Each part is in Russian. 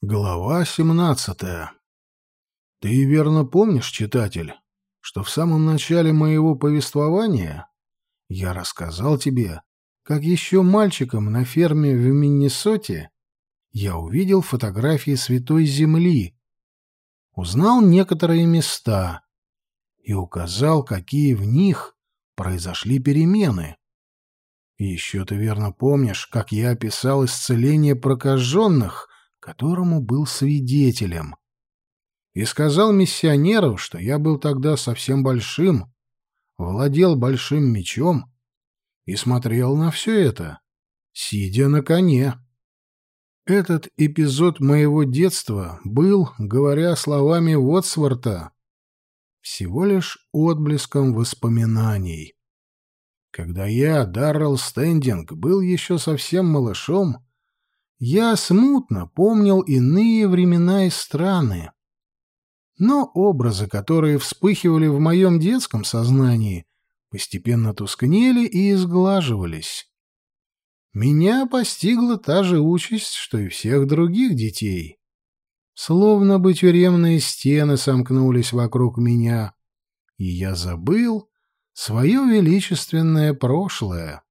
Глава 17. Ты верно помнишь, читатель, что в самом начале моего повествования я рассказал тебе, как еще мальчиком на ферме в Миннесоте я увидел фотографии Святой Земли, узнал некоторые места и указал, какие в них произошли перемены. Еще ты верно помнишь, как я описал исцеление прокаженных которому был свидетелем. И сказал миссионеру, что я был тогда совсем большим, владел большим мечом и смотрел на все это, сидя на коне. Этот эпизод моего детства был, говоря словами Уотсворта, всего лишь отблеском воспоминаний. Когда я, Даррелл Стендинг, был еще совсем малышом, я смутно помнил иные времена и страны. Но образы, которые вспыхивали в моем детском сознании, постепенно тускнели и изглаживались. Меня постигла та же участь, что и всех других детей. Словно бы тюремные стены сомкнулись вокруг меня, и я забыл свое величественное прошлое.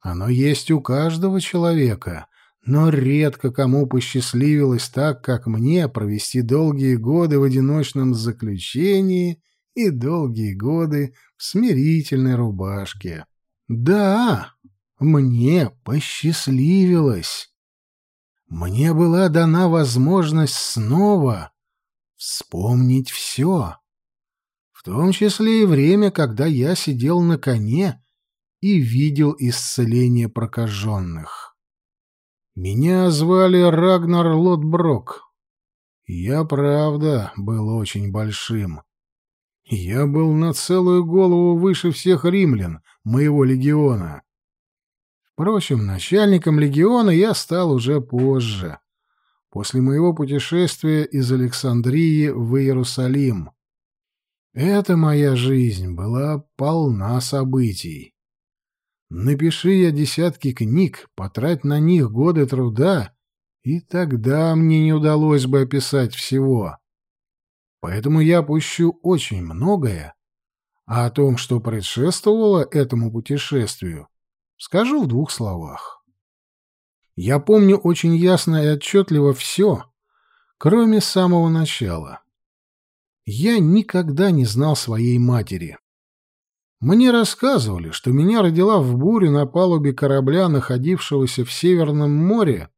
Оно есть у каждого человека, но редко кому посчастливилось так, как мне, провести долгие годы в одиночном заключении и долгие годы в смирительной рубашке. Да, мне посчастливилось. Мне была дана возможность снова вспомнить все, в том числе и время, когда я сидел на коне и видел исцеление прокаженных. Меня звали Рагнар Лотброк. Я, правда, был очень большим. Я был на целую голову выше всех римлян, моего легиона. Впрочем, начальником легиона я стал уже позже, после моего путешествия из Александрии в Иерусалим. Эта моя жизнь была полна событий. Напиши я десятки книг, потрать на них годы труда, и тогда мне не удалось бы описать всего. Поэтому я пущу очень многое, а о том, что предшествовало этому путешествию, скажу в двух словах. Я помню очень ясно и отчетливо все, кроме самого начала. Я никогда не знал своей матери. Мне рассказывали, что меня родила в буре на палубе корабля, находившегося в Северном море,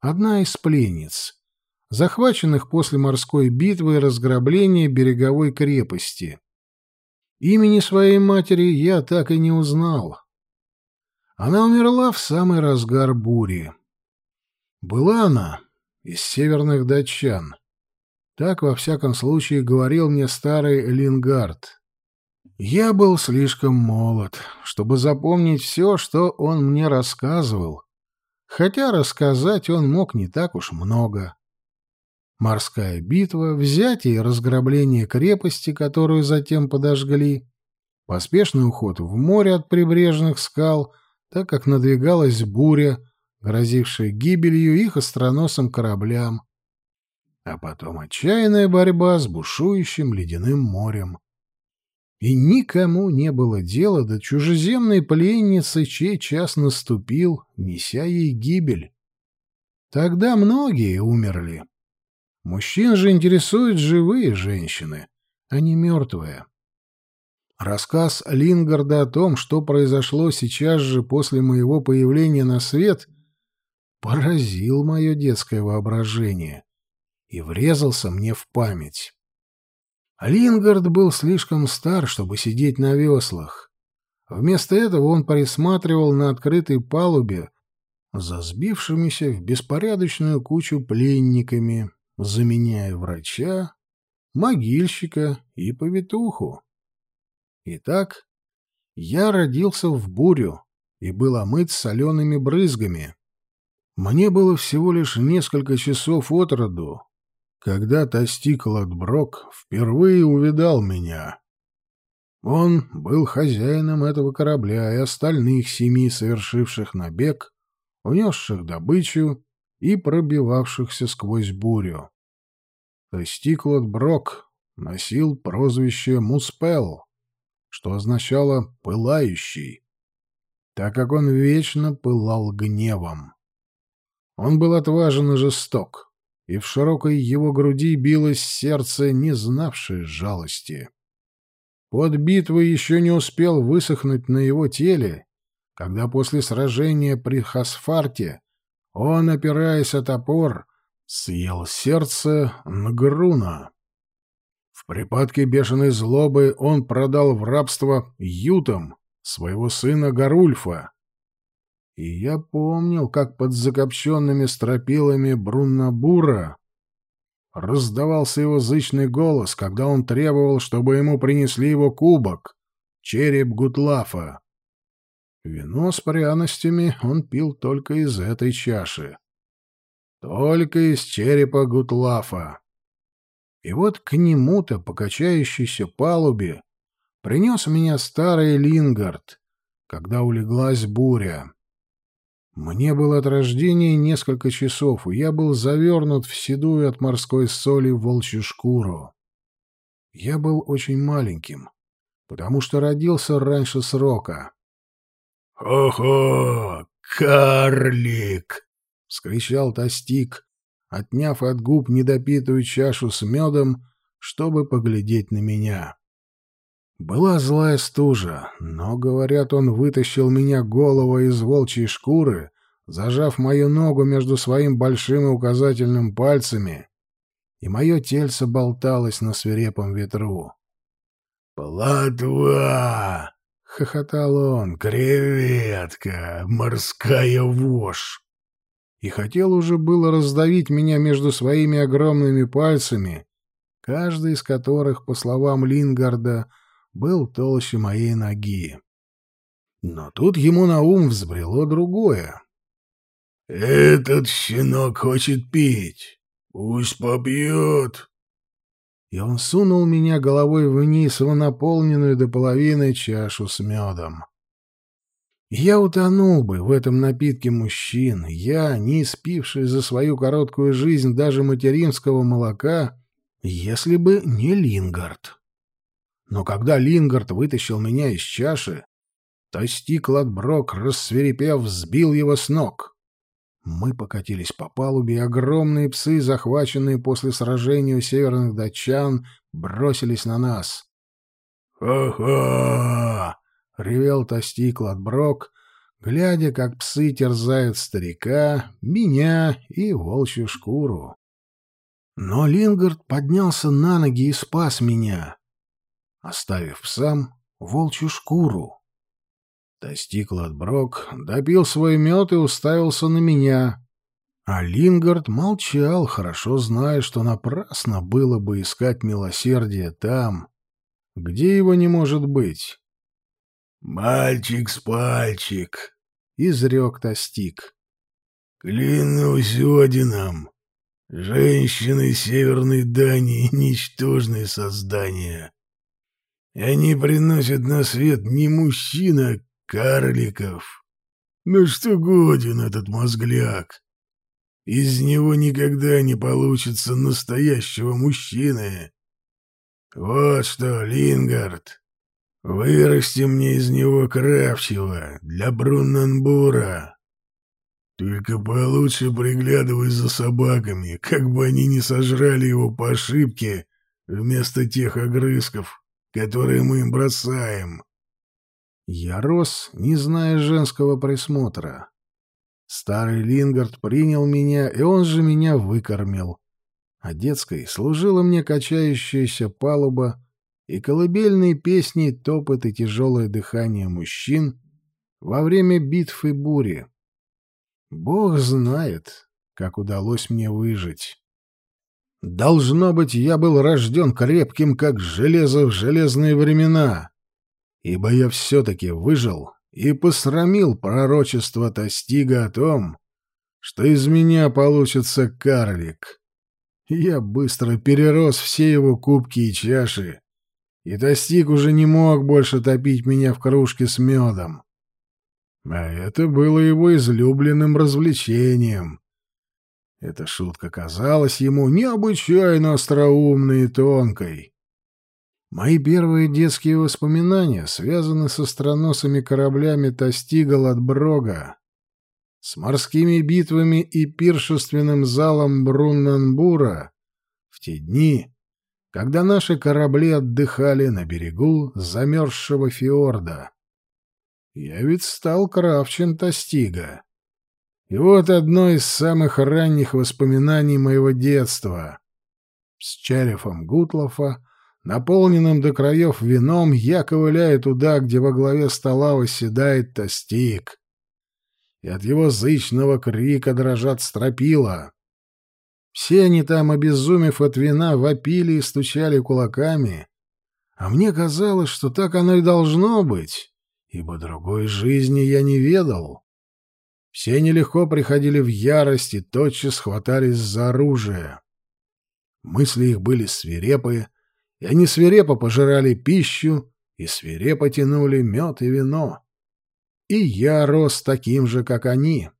одна из пленниц, захваченных после морской битвы и разграбления береговой крепости. Имени своей матери я так и не узнал. Она умерла в самый разгар бури. Была она из северных датчан. Так, во всяком случае, говорил мне старый Лингард. Я был слишком молод, чтобы запомнить все, что он мне рассказывал, хотя рассказать он мог не так уж много. Морская битва, взятие и разграбление крепости, которую затем подожгли, поспешный уход в море от прибрежных скал, так как надвигалась буря, грозившая гибелью их остроносым кораблям, а потом отчаянная борьба с бушующим ледяным морем и никому не было дела до чужеземной пленницы, чей час наступил, неся ей гибель. Тогда многие умерли. Мужчин же интересуют живые женщины, а не мертвые. Рассказ Лингарда о том, что произошло сейчас же после моего появления на свет, поразил мое детское воображение и врезался мне в память. Лингард был слишком стар, чтобы сидеть на веслах. Вместо этого он присматривал на открытой палубе за сбившимися в беспорядочную кучу пленниками, заменяя врача, могильщика и повитуху. Итак, я родился в бурю и был омыт солеными брызгами. Мне было всего лишь несколько часов от роду, когда Тостик Ладброк впервые увидал меня. Он был хозяином этого корабля и остальных семи, совершивших набег, унесших добычу и пробивавшихся сквозь бурю. Тестиклот Брок носил прозвище Муспел, что означало «пылающий», так как он вечно пылал гневом. Он был отважен и жесток, и в широкой его груди билось сердце, не знавшее жалости. Под битвой еще не успел высохнуть на его теле, когда после сражения при Хасфарте он, опираясь о топор, съел сердце Нгруна. В припадке бешеной злобы он продал в рабство ютам своего сына Гарульфа. И я помнил, как под закопченными стропилами Бруннабура раздавался его зычный голос, когда он требовал, чтобы ему принесли его кубок, череп Гутлафа. Вино с пряностями он пил только из этой чаши. Только из черепа Гутлафа. И вот к нему-то, по качающейся палубе, принес меня старый Лингард, когда улеглась буря. Мне было от рождения несколько часов, и я был завернут в седую от морской соли волчью шкуру. Я был очень маленьким, потому что родился раньше срока. «Хо-хо, карлик!» — скричал Тостик, отняв от губ недопитую чашу с медом, чтобы поглядеть на меня. Была злая стужа, но, говорят, он вытащил меня голову из волчьей шкуры, зажав мою ногу между своим большим и указательным пальцами, и мое тельце болталось на свирепом ветру. «Платва!» — хохотал он. «Креветка! Морская вошь!» И хотел уже было раздавить меня между своими огромными пальцами, каждый из которых, по словам Лингарда, — был толще моей ноги. Но тут ему на ум взбрело другое. «Этот щенок хочет пить. Пусть попьет». И он сунул меня головой вниз в наполненную до половины чашу с медом. Я утонул бы в этом напитке мужчин, я, не испивший за свою короткую жизнь даже материнского молока, если бы не Лингард. Но когда Лингард вытащил меня из чаши, то Стикладброк, рассверепев, взбил его с ног. Мы покатились по палубе, и огромные псы, захваченные после сражения у северных датчан, бросились на нас. «Ха-ха!» — ревел Тостикладброк, глядя, как псы терзают старика, меня и волчью шкуру. Но Лингард поднялся на ноги и спас меня оставив псам волчью шкуру. Достиг Ладброк, допил свой мед и уставился на меня. А Лингард молчал, хорошо зная, что напрасно было бы искать милосердие там, где его не может быть. «Мальчик с пальчик», — изрек Тостик. «Клянусь Одином, женщины Северной Дании — ничтожные создания. Они приносят на свет не мужчин, а карликов. Ну что годен этот мозгляк? Из него никогда не получится настоящего мужчины. Вот что, Лингард, вырасти мне из него кравчего для Брунненбура. Только получше приглядывай за собаками, как бы они не сожрали его по ошибке вместо тех огрызков, которые мы им бросаем. Я рос, не зная женского присмотра. Старый Лингард принял меня, и он же меня выкормил. А детской служила мне качающаяся палуба и колыбельные песни, топот и тяжелое дыхание мужчин во время битв и бури. Бог знает, как удалось мне выжить. Должно быть, я был рожден крепким, как железо в железные времена, ибо я все-таки выжил и посрамил пророчество Тостига о том, что из меня получится карлик. Я быстро перерос все его кубки и чаши, и Тостиг уже не мог больше топить меня в кружке с медом. А это было его излюбленным развлечением — Эта шутка казалась ему необычайно остроумной и тонкой. Мои первые детские воспоминания связаны с остроносыми кораблями Тостигал от Брога, с морскими битвами и пиршественным залом Бруннанбура в те дни, когда наши корабли отдыхали на берегу замерзшего фьорда. Я ведь стал кравчем Тостига. И вот одно из самых ранних воспоминаний моего детства. С черефом Гутлофа Наполненным до краев вином я ковыляю туда, где во главе стола восседает Тостик. И от его зычного крика дрожат стропила. Все они там, обезумев от вина, вопили и стучали кулаками. А мне казалось, что так оно и должно быть, ибо другой жизни я не ведал. Все нелегко приходили в ярость и тотчас хватались за оружие. Мысли их были свирепые, и они свирепо пожирали пищу и свирепо тянули мед и вино. И я рос таким же, как они.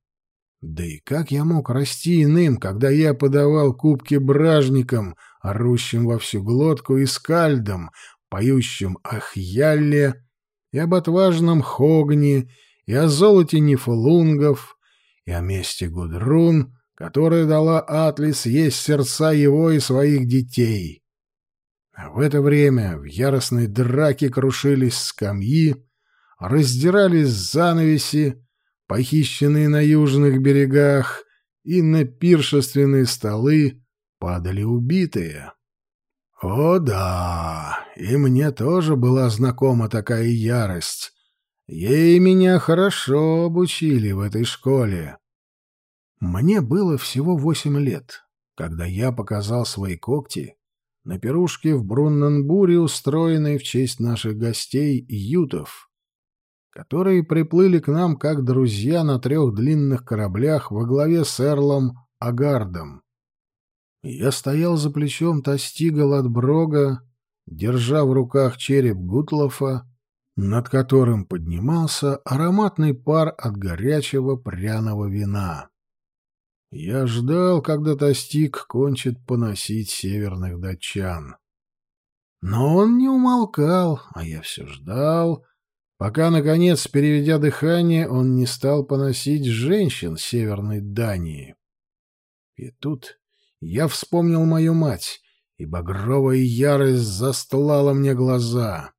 Да и как я мог расти иным, когда я подавал кубки бражникам, орущим во всю глотку, и скальдам, поющим о Хьялле, и об отважном Хогне, и о золоте Нифлунгов, и о месте Гудрун, которая дала Атлис есть сердца его и своих детей. А в это время в яростной драке крушились скамьи, раздирались занавеси, похищенные на южных берегах, и на пиршественные столы падали убитые. О да, и мне тоже была знакома такая ярость. Ей меня хорошо обучили в этой школе. Мне было всего восемь лет, когда я показал свои когти на пирушке в Брунненбуре, устроенной в честь наших гостей ютов, которые приплыли к нам как друзья на трех длинных кораблях во главе с Эрлом Агардом. Я стоял за плечом Тостига Брога, держа в руках череп Гутлофа, над которым поднимался ароматный пар от горячего пряного вина. Я ждал, когда Тостик кончит поносить северных датчан. Но он не умолкал, а я все ждал, пока, наконец, переведя дыхание, он не стал поносить женщин северной Дании. И тут я вспомнил мою мать, и багровая ярость застлала мне глаза.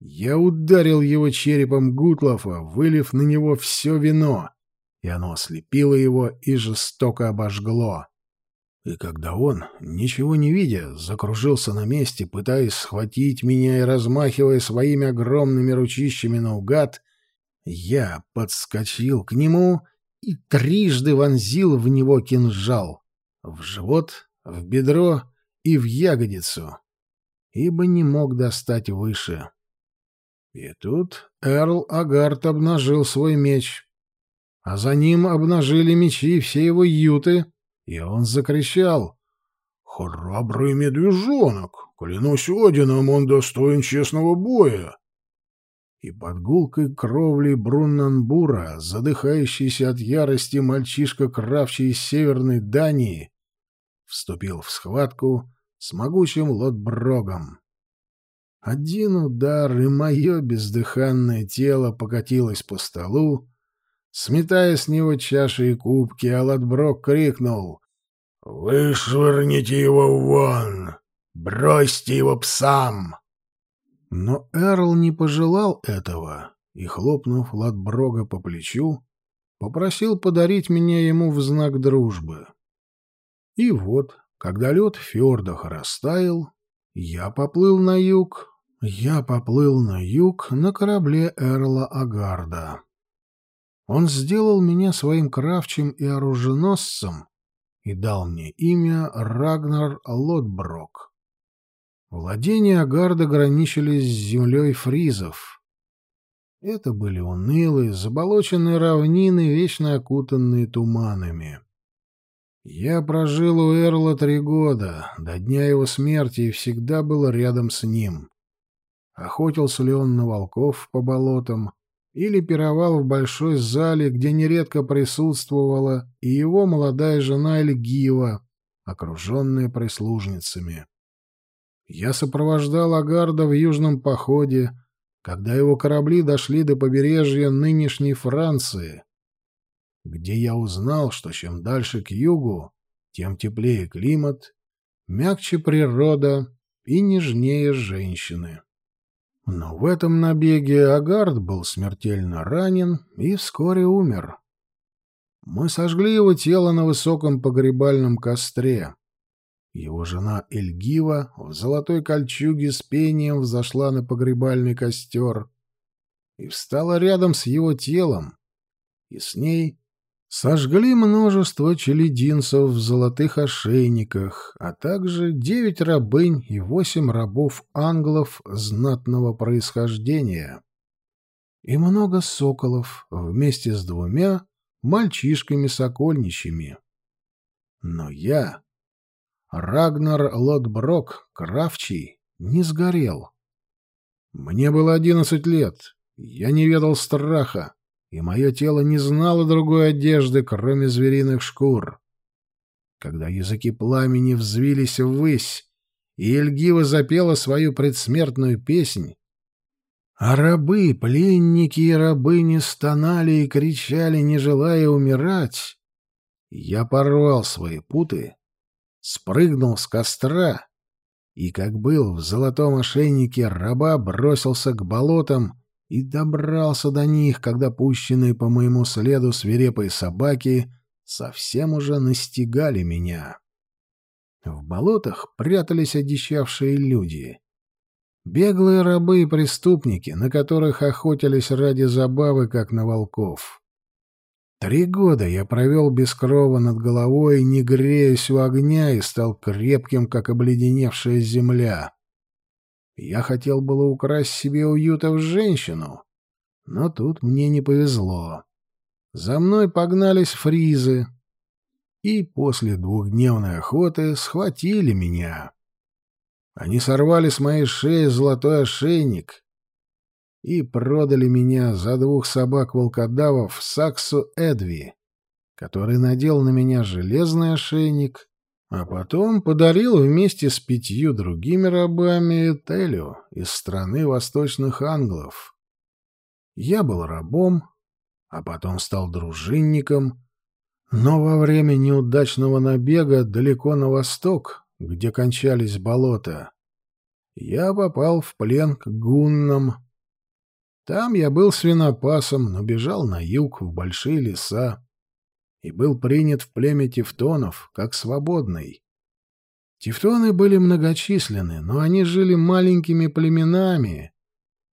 Я ударил его черепом Гутлофа, вылив на него все вино — и оно ослепило его и жестоко обожгло. И когда он, ничего не видя, закружился на месте, пытаясь схватить меня и размахивая своими огромными ручищами наугад, я подскочил к нему и трижды вонзил в него кинжал — в живот, в бедро и в ягодицу, ибо не мог достать выше. И тут Эрл Агарт обнажил свой меч — а за ним обнажили мечи все его юты, и он закричал «Храбрый медвежонок! Клянусь Одином, он достоин честного боя!» И под гулкой кровли Бруннанбура, задыхающийся от ярости мальчишка, кравчий из северной Дании, вступил в схватку с могучим Лотброгом. Один удар, и мое бездыханное тело покатилось по столу, Сметая с него чаши и кубки, Аладброк крикнул «Вышвырните его вон! Бросьте его псам!» Но Эрл не пожелал этого и, хлопнув Ладброга по плечу, попросил подарить меня ему в знак дружбы. И вот, когда лед в фьордах растаял, я поплыл на юг, я поплыл на юг на корабле Эрла Агарда. Он сделал меня своим кравчем и оруженосцем и дал мне имя Рагнар Лотброк. Владения Агарда граничили с землей фризов. Это были унылые, заболоченные равнины, вечно окутанные туманами. Я прожил у Эрла три года, до дня его смерти, и всегда был рядом с ним. Охотился ли он на волков по болотам, или пировал в большой зале, где нередко присутствовала и его молодая жена Эльгива, окруженная прислужницами. Я сопровождал Агарда в южном походе, когда его корабли дошли до побережья нынешней Франции, где я узнал, что чем дальше к югу, тем теплее климат, мягче природа и нежнее женщины. Но в этом набеге Агард был смертельно ранен и вскоре умер. Мы сожгли его тело на высоком погребальном костре. Его жена Эльгива в золотой кольчуге с пением взошла на погребальный костер и встала рядом с его телом, и с ней сожгли множество челединцев в золотых ошейниках, а также девять рабынь и восемь рабов-англов знатного происхождения. И много соколов вместе с двумя мальчишками-сокольничьими. Но я, Рагнар Лотброк, Кравчий, не сгорел. Мне было одиннадцать лет, я не ведал страха, и мое тело не знало другой одежды, кроме звериных шкур. Когда языки пламени взвились ввысь, и Эльгива запела свою предсмертную песнь, а рабы, пленники и рабыни стонали и кричали, не желая умирать, я порвал свои путы, спрыгнул с костра и, как был в золотом ошейнике раба, бросился к болотам, и добрался до них, когда пущенные по моему следу свирепые собаки совсем уже настигали меня. В болотах прятались одичавшие люди. Беглые рабы и преступники, на которых охотились ради забавы, как на волков. Три года я провел без крова над головой, не греясь у огня, и стал крепким, как обледеневшая земля. Я хотел было украсть себе уюта в женщину, но тут мне не повезло. За мной погнались фризы, и после двухдневной охоты схватили меня. Они сорвали с моей шеи золотой ошейник и продали меня за двух собак-волкодавов Саксу Эдви, который надел на меня железный ошейник а потом подарил вместе с пятью другими рабами Телю из страны восточных англов. Я был рабом, а потом стал дружинником, но во время неудачного набега далеко на восток, где кончались болота, я попал в плен к гуннам. Там я был свинопасом, но бежал на юг в большие леса и был принят в племя тевтонов как свободный. Тевтоны были многочисленны, но они жили маленькими племенами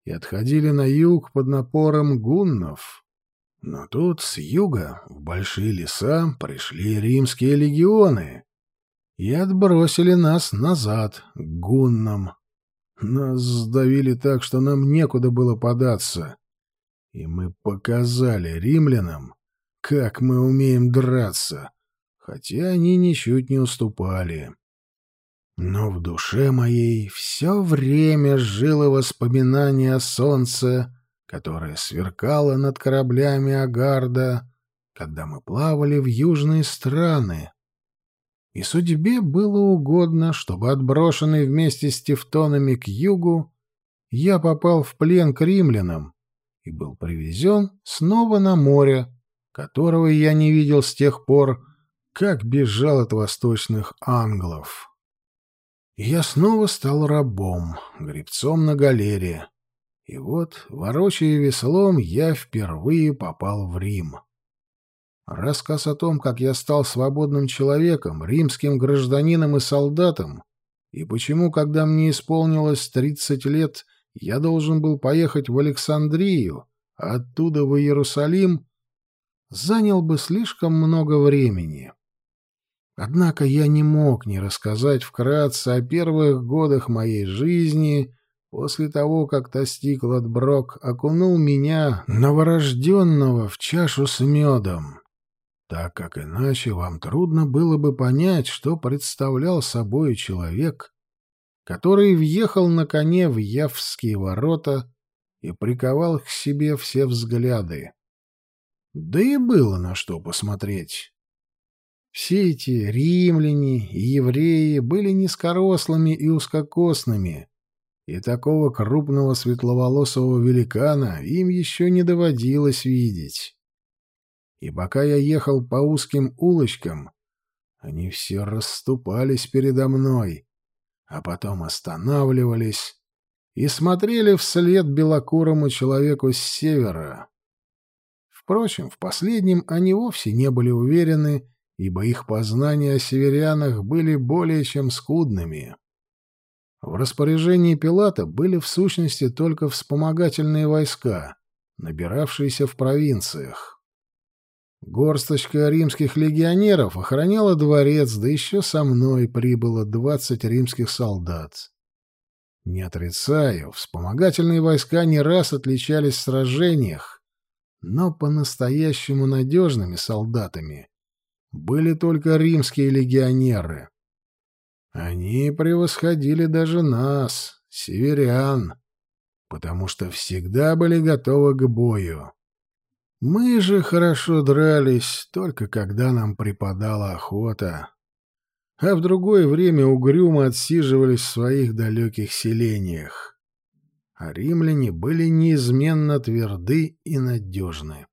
и отходили на юг под напором гуннов. Но тут с юга в большие леса пришли римские легионы и отбросили нас назад к гуннам. Нас сдавили так, что нам некуда было податься, и мы показали римлянам, как мы умеем драться, хотя они ничуть не уступали. Но в душе моей все время жило воспоминание о солнце, которое сверкало над кораблями Агарда, когда мы плавали в южные страны. И судьбе было угодно, чтобы, отброшенный вместе с тевтонами к югу, я попал в плен к римлянам и был привезен снова на море, которого я не видел с тех пор, как бежал от восточных англов. я снова стал рабом, гребцом на галере. И вот, ворочая веслом, я впервые попал в Рим. Рассказ о том, как я стал свободным человеком, римским гражданином и солдатом, и почему, когда мне исполнилось тридцать лет, я должен был поехать в Александрию, а оттуда в Иерусалим, занял бы слишком много времени. Однако я не мог не рассказать вкратце о первых годах моей жизни после того, как Тостик Ладброк окунул меня, новорожденного, в чашу с медом, так как иначе вам трудно было бы понять, что представлял собой человек, который въехал на коне в Явские ворота и приковал к себе все взгляды. Да и было на что посмотреть. Все эти римляне и евреи были низкорослыми и узкокосными, и такого крупного светловолосого великана им еще не доводилось видеть. И пока я ехал по узким улочкам, они все расступались передо мной, а потом останавливались и смотрели вслед белокурому человеку с севера. Впрочем, в последнем они вовсе не были уверены, ибо их познания о северянах были более чем скудными. В распоряжении Пилата были в сущности только вспомогательные войска, набиравшиеся в провинциях. Горсточка римских легионеров охраняла дворец, да еще со мной прибыло двадцать римских солдат. Не отрицаю, вспомогательные войска не раз отличались в сражениях, но по-настоящему надежными солдатами были только римские легионеры. Они превосходили даже нас, северян, потому что всегда были готовы к бою. Мы же хорошо дрались, только когда нам припадала охота, а в другое время угрюмо отсиживались в своих далеких селениях. А римляне были неизменно тверды и надежны.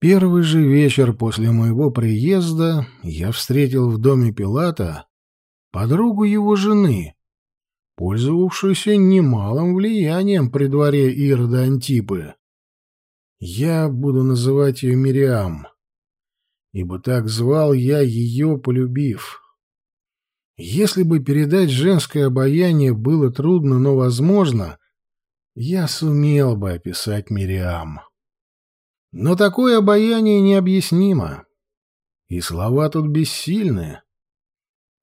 Первый же вечер после моего приезда я встретил в доме Пилата подругу его жены, пользовавшуюся немалым влиянием при дворе Ирода Антипы. Я буду называть ее Мириам, ибо так звал я ее, полюбив. Если бы передать женское обаяние было трудно, но возможно, я сумел бы описать Мириам. Но такое обаяние необъяснимо. И слова тут бессильны.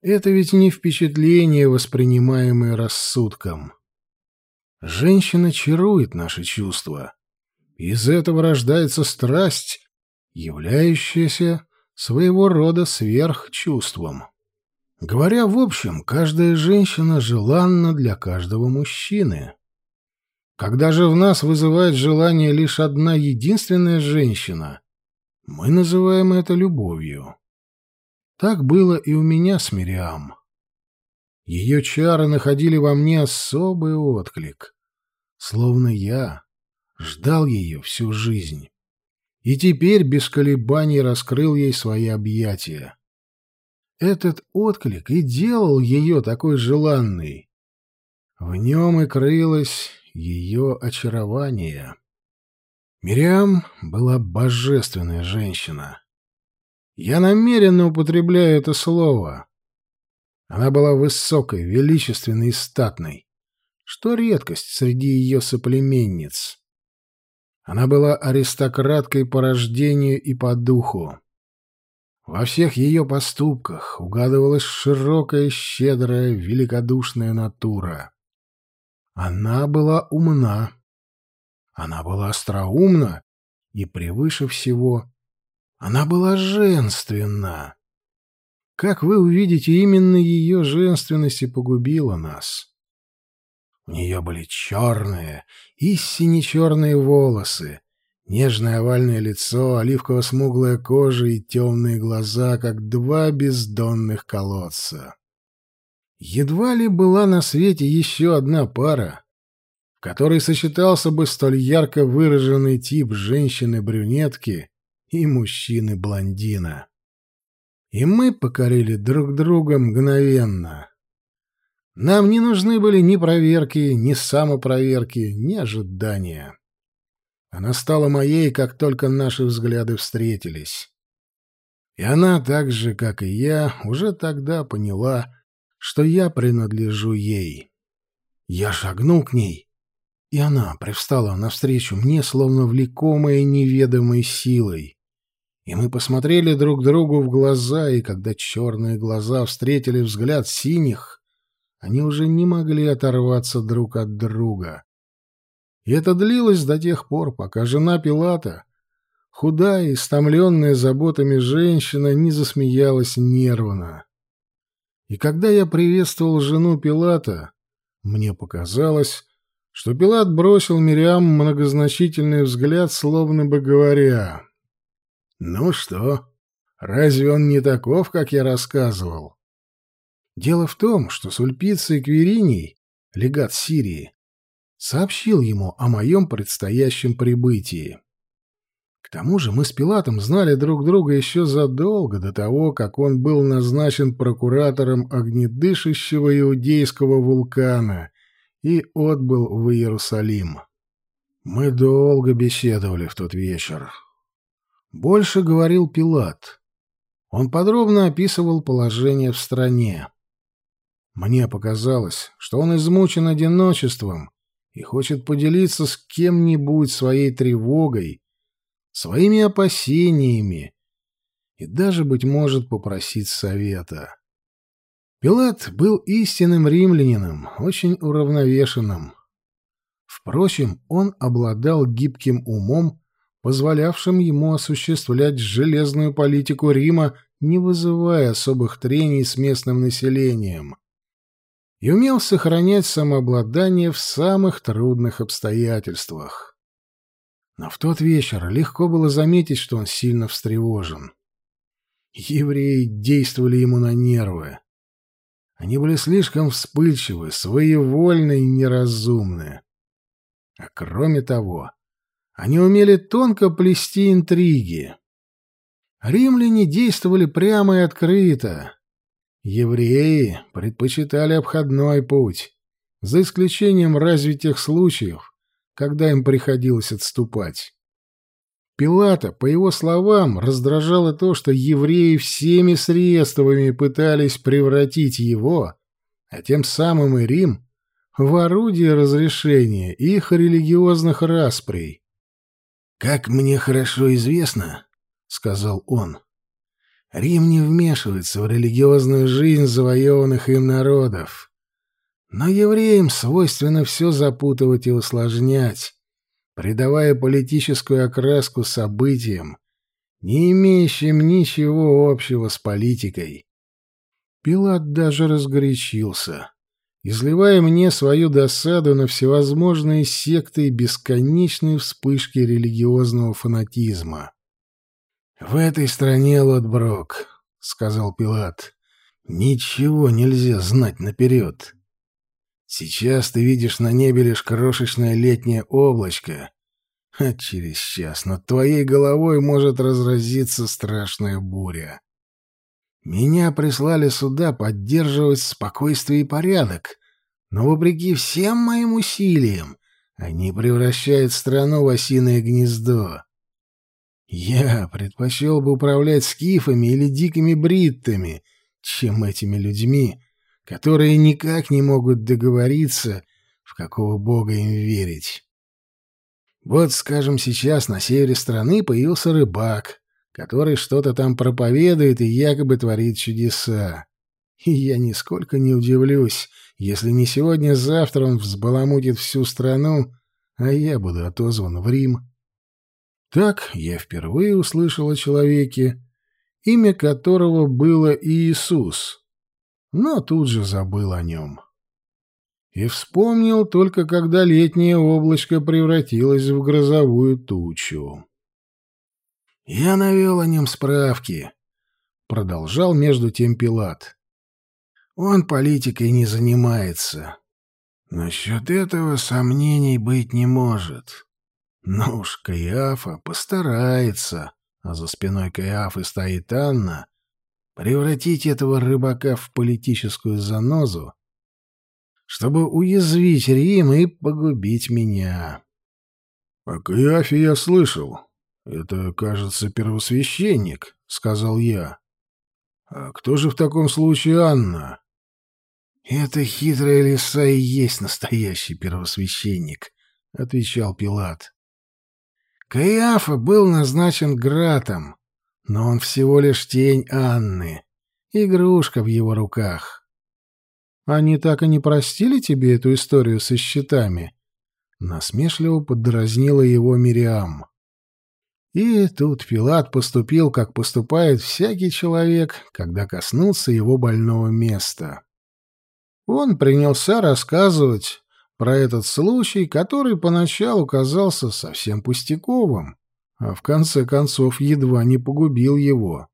Это ведь не впечатление, воспринимаемое рассудком. Женщина чарует наши чувства. Из этого рождается страсть, являющаяся своего рода сверхчувством. Говоря в общем, каждая женщина желанна для каждого мужчины. Когда же в нас вызывает желание лишь одна единственная женщина, мы называем это любовью. Так было и у меня с Мириам. Ее чары находили во мне особый отклик, словно я ждал ее всю жизнь. И теперь без колебаний раскрыл ей свои объятия. Этот отклик и делал ее такой желанной. В нем и крылось ее очарование. Мириам была божественная женщина. Я намеренно употребляю это слово. Она была высокой, величественной и статной, что редкость среди ее соплеменниц. Она была аристократкой по рождению и по духу. Во всех ее поступках угадывалась широкая, щедрая, великодушная натура. Она была умна. Она была остроумна. И превыше всего, она была женственна. Как вы увидите, именно ее женственность и погубила нас. У нее были черные, истинно черные волосы, нежное овальное лицо, оливково-смуглая кожа и темные глаза, как два бездонных колодца. Едва ли была на свете еще одна пара, в которой сочетался бы столь ярко выраженный тип женщины-брюнетки и мужчины-блондина. И мы покорили друг друга мгновенно. Нам не нужны были ни проверки, ни самопроверки, ни ожидания. Она стала моей, как только наши взгляды встретились. И она так же, как и я, уже тогда поняла, что я принадлежу ей. Я шагнул к ней, и она привстала навстречу мне, словно влекомая неведомой силой. И мы посмотрели друг другу в глаза, и когда черные глаза встретили взгляд синих, они уже не могли оторваться друг от друга. И это длилось до тех пор, пока жена Пилата, худая и истомленная заботами женщина, не засмеялась нервно. И когда я приветствовал жену Пилата, мне показалось, что Пилат бросил Мириам многозначительный взгляд, словно бы говоря, «Ну что, разве он не таков, как я рассказывал?» Дело в том, что Сульпиций Квириний, легат Сирии, сообщил ему о моем предстоящем прибытии. К тому же мы с Пилатом знали друг друга еще задолго до того, как он был назначен прокуратором огнедышащего иудейского вулкана и отбыл в Иерусалим. Мы долго беседовали в тот вечер. Больше говорил Пилат. Он подробно описывал положение в стране. Мне показалось, что он измучен одиночеством и хочет поделиться с кем-нибудь своей тревогой, своими опасениями и даже, быть может, попросить совета. Пилат был истинным римлянином, очень уравновешенным. Впрочем, он обладал гибким умом, позволявшим ему осуществлять железную политику Рима, не вызывая особых трений с местным населением, и умел сохранять самообладание в самых трудных обстоятельствах. Но в тот вечер легко было заметить, что он сильно встревожен. Евреи действовали ему на нервы. Они были слишком вспыльчивы, своевольны и неразумны. А кроме того, они умели тонко плести интриги. Римляне действовали прямо и открыто. Евреи предпочитали обходной путь, за исключением разве тех случаев, когда им приходилось отступать. Пилата, по его словам, раздражало то, что евреи всеми средствами пытались превратить его, а тем самым и Рим, в орудие разрешения их религиозных расприй. «Как мне хорошо известно, — сказал он, — Рим не вмешивается в религиозную жизнь завоеванных им народов. Но евреям свойственно все запутывать и усложнять, придавая политическую окраску событиям, не имеющим ничего общего с политикой. Пилат даже разгорячился, изливая мне свою досаду на всевозможные секты и бесконечные вспышки религиозного фанатизма. «В этой стране, Лотброк», — сказал Пилат, — «ничего нельзя знать наперед. Сейчас ты видишь на небе лишь крошечное летнее облачко, а через час над твоей головой может разразиться страшная буря. Меня прислали сюда поддерживать спокойствие и порядок, но вопреки всем моим усилиям они превращают страну в осиное гнездо. Я предпочел бы управлять скифами или дикими бриттами, чем этими людьми, которые никак не могут договориться, в какого бога им верить. Вот, скажем, сейчас на севере страны появился рыбак, который что-то там проповедует и якобы творит чудеса. И я нисколько не удивлюсь, если не сегодня-завтра он взбаламутит всю страну, а я буду отозван в Рим. Так я впервые услышал о человеке, имя которого было Иисус но тут же забыл о нем. И вспомнил только, когда летнее облачко превратилось в грозовую тучу. «Я навел о нем справки», — продолжал между тем Пилат. «Он политикой не занимается. Насчет этого сомнений быть не может. Но уж Каиафа постарается, а за спиной Каиафы стоит Анна, превратить этого рыбака в политическую занозу, чтобы уязвить Рим и погубить меня. — О Каиафе я слышал. Это, кажется, первосвященник, — сказал я. — А кто же в таком случае Анна? — Это хитрая лиса и есть настоящий первосвященник, — отвечал Пилат. Каиафа был назначен Гратом, но он всего лишь тень Анны, игрушка в его руках. Они так и не простили тебе эту историю со счетами? Насмешливо поддразнила его Мириам. И тут Пилат поступил, как поступает всякий человек, когда коснулся его больного места. Он принялся рассказывать, про этот случай, который поначалу казался совсем пустяковым, а в конце концов едва не погубил его.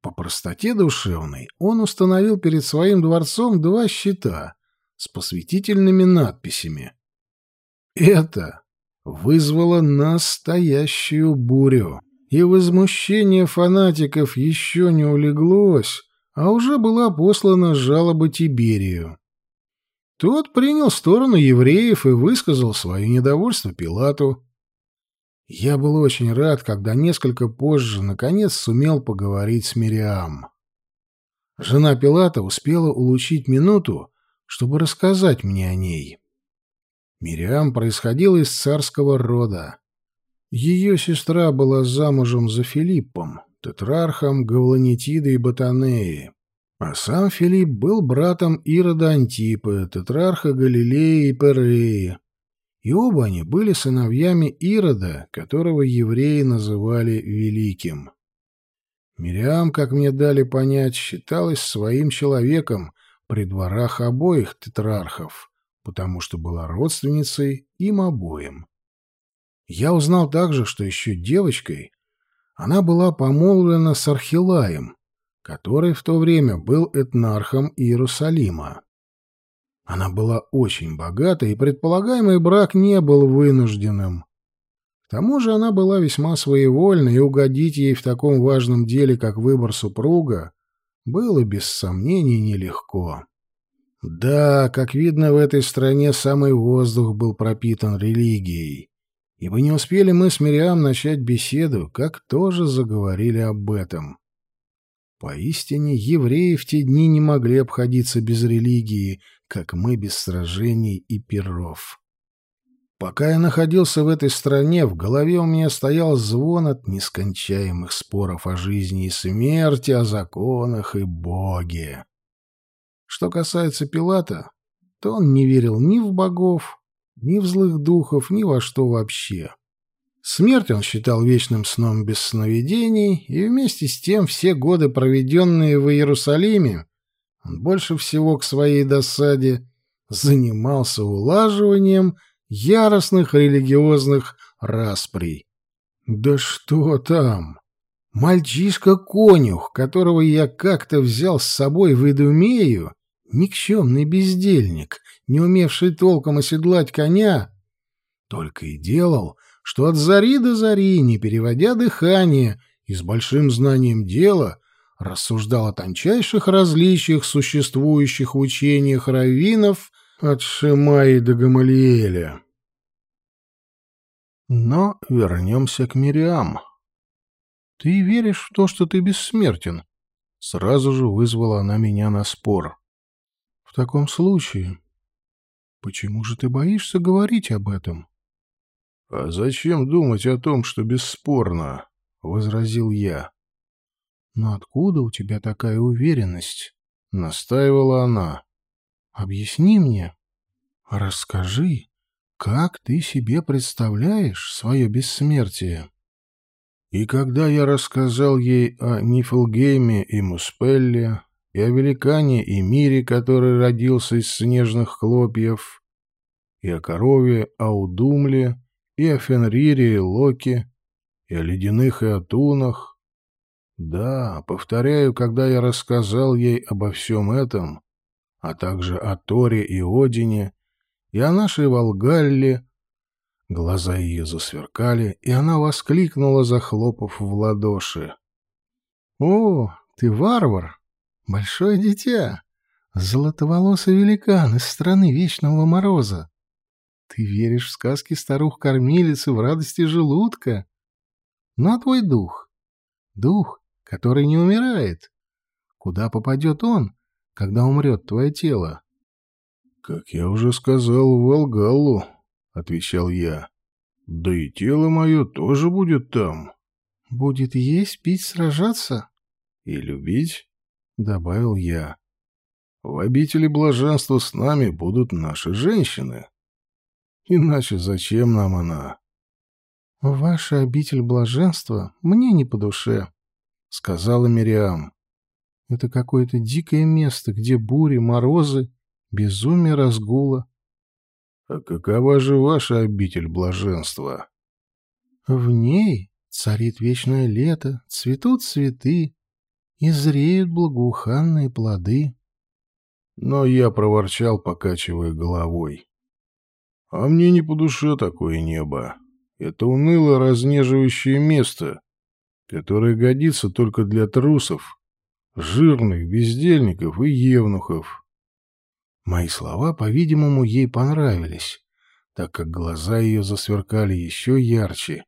По простоте душевной он установил перед своим дворцом два щита с посвятительными надписями. Это вызвало настоящую бурю, и возмущение фанатиков еще не улеглось, а уже была послана жалоба Тиберию. Тот принял сторону евреев и высказал свое недовольство Пилату. Я был очень рад, когда несколько позже наконец сумел поговорить с Мириам. Жена Пилата успела улучить минуту, чтобы рассказать мне о ней. Мириам происходила из царского рода. Ее сестра была замужем за Филиппом, тетрархом Гавланитиды и Батанеи, а сам Филипп был братом Ирода Антипы, тетрарха Галилеи и Переи, и оба они были сыновьями Ирода, которого евреи называли Великим. Мириам, как мне дали понять, считалась своим человеком при дворах обоих тетрархов, потому что была родственницей им обоим. Я узнал также, что еще девочкой она была помолвлена с Архилаем, который в то время был этнархом Иерусалима. Она была очень богата, и предполагаемый брак не был вынужденным. К тому же она была весьма своевольна, и угодить ей в таком важном деле, как выбор супруга, было без сомнений нелегко. Да, как видно, в этой стране самый воздух был пропитан религией. Ибо не успели мы с Мириам начать беседу, как тоже заговорили об этом. Поистине, евреи в те дни не могли обходиться без религии, как мы без сражений и перов. Пока я находился в этой стране, в голове у меня стоял звон от нескончаемых споров о жизни и смерти, о законах и Боге. Что касается Пилата, то он не верил ни в богов, ни в злых духов, ни во что вообще. Смерть он считал вечным сном без сновидений, и вместе с тем все годы, проведенные в Иерусалиме, он больше всего к своей досаде занимался улаживанием яростных религиозных расприй. Да что там! Мальчишка-конюх, которого я как-то взял с собой в Идумею, никчемный бездельник, не умевший толком оседлать коня, только и делал, что от зари до зари, не переводя дыхание и с большим знанием дела, рассуждал о тончайших различиях, существующих в учениях раввинов от Шимаи до Гамалиэля. Но вернемся к Мириам. «Ты веришь в то, что ты бессмертен?» Сразу же вызвала она меня на спор. «В таком случае, почему же ты боишься говорить об этом?» «А зачем думать о том, что бесспорно?» — возразил я. «Но откуда у тебя такая уверенность?» — настаивала она. «Объясни мне, расскажи, как ты себе представляешь свое бессмертие?» И когда я рассказал ей о Нифлгейме и Муспелле, и о великане и мире, который родился из снежных хлопьев, и о корове Аудумле, и о Фенрире и Локе, и о ледяных и атунах, да, повторяю, когда я рассказал ей обо всем этом, а также о Торе и Одине, и о нашей Волгалле, глаза ее засверкали, и она воскликнула, захлопав в ладоши. — О, ты варвар! Большое дитя! Золотоволосый великан из страны Вечного Мороза! Ты веришь в сказки старух-кормилиц и в радости желудка? Ну, а твой дух? Дух, который не умирает. Куда попадет он, когда умрет твое тело? — Как я уже сказал, в Волгаллу, — отвечал я. — Да и тело мое тоже будет там. — Будет есть, пить, сражаться? — И любить, — добавил я. — В обители блаженства с нами будут наши женщины. Иначе зачем нам она? — Ваша обитель блаженства мне не по душе, — сказала Мириам. «Это какое-то дикое место, где бури, морозы, безумие разгула. А какова же ваша обитель блаженства? В ней царит вечное лето, цветут цветы, и зреют благоуханные плоды. Но я проворчал, покачивая головой. А мне не по душе такое небо. Это уныло разнеживающее место, которое годится только для трусов, жирных бездельников и евнухов. Мои слова, по-видимому, ей понравились, так как глаза ее засверкали еще ярче.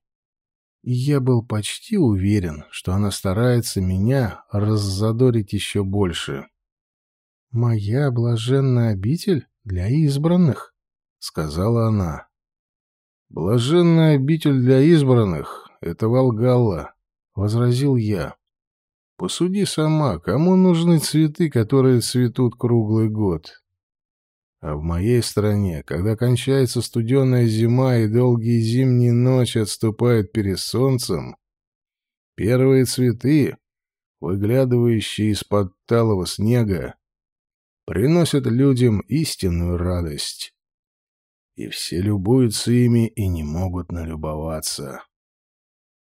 И я был почти уверен, что она старается меня раззадорить еще больше. «Моя блаженная обитель для избранных», — сказала она. «Блаженная обитель для избранных — это Волгалла», — возразил я. «Посуди сама, кому нужны цветы, которые цветут круглый год?» А в моей стране, когда кончается студеная зима и долгие зимние ночи отступают перед солнцем, первые цветы, выглядывающие из-под талого снега, приносят людям истинную радость и все любуются ими и не могут налюбоваться.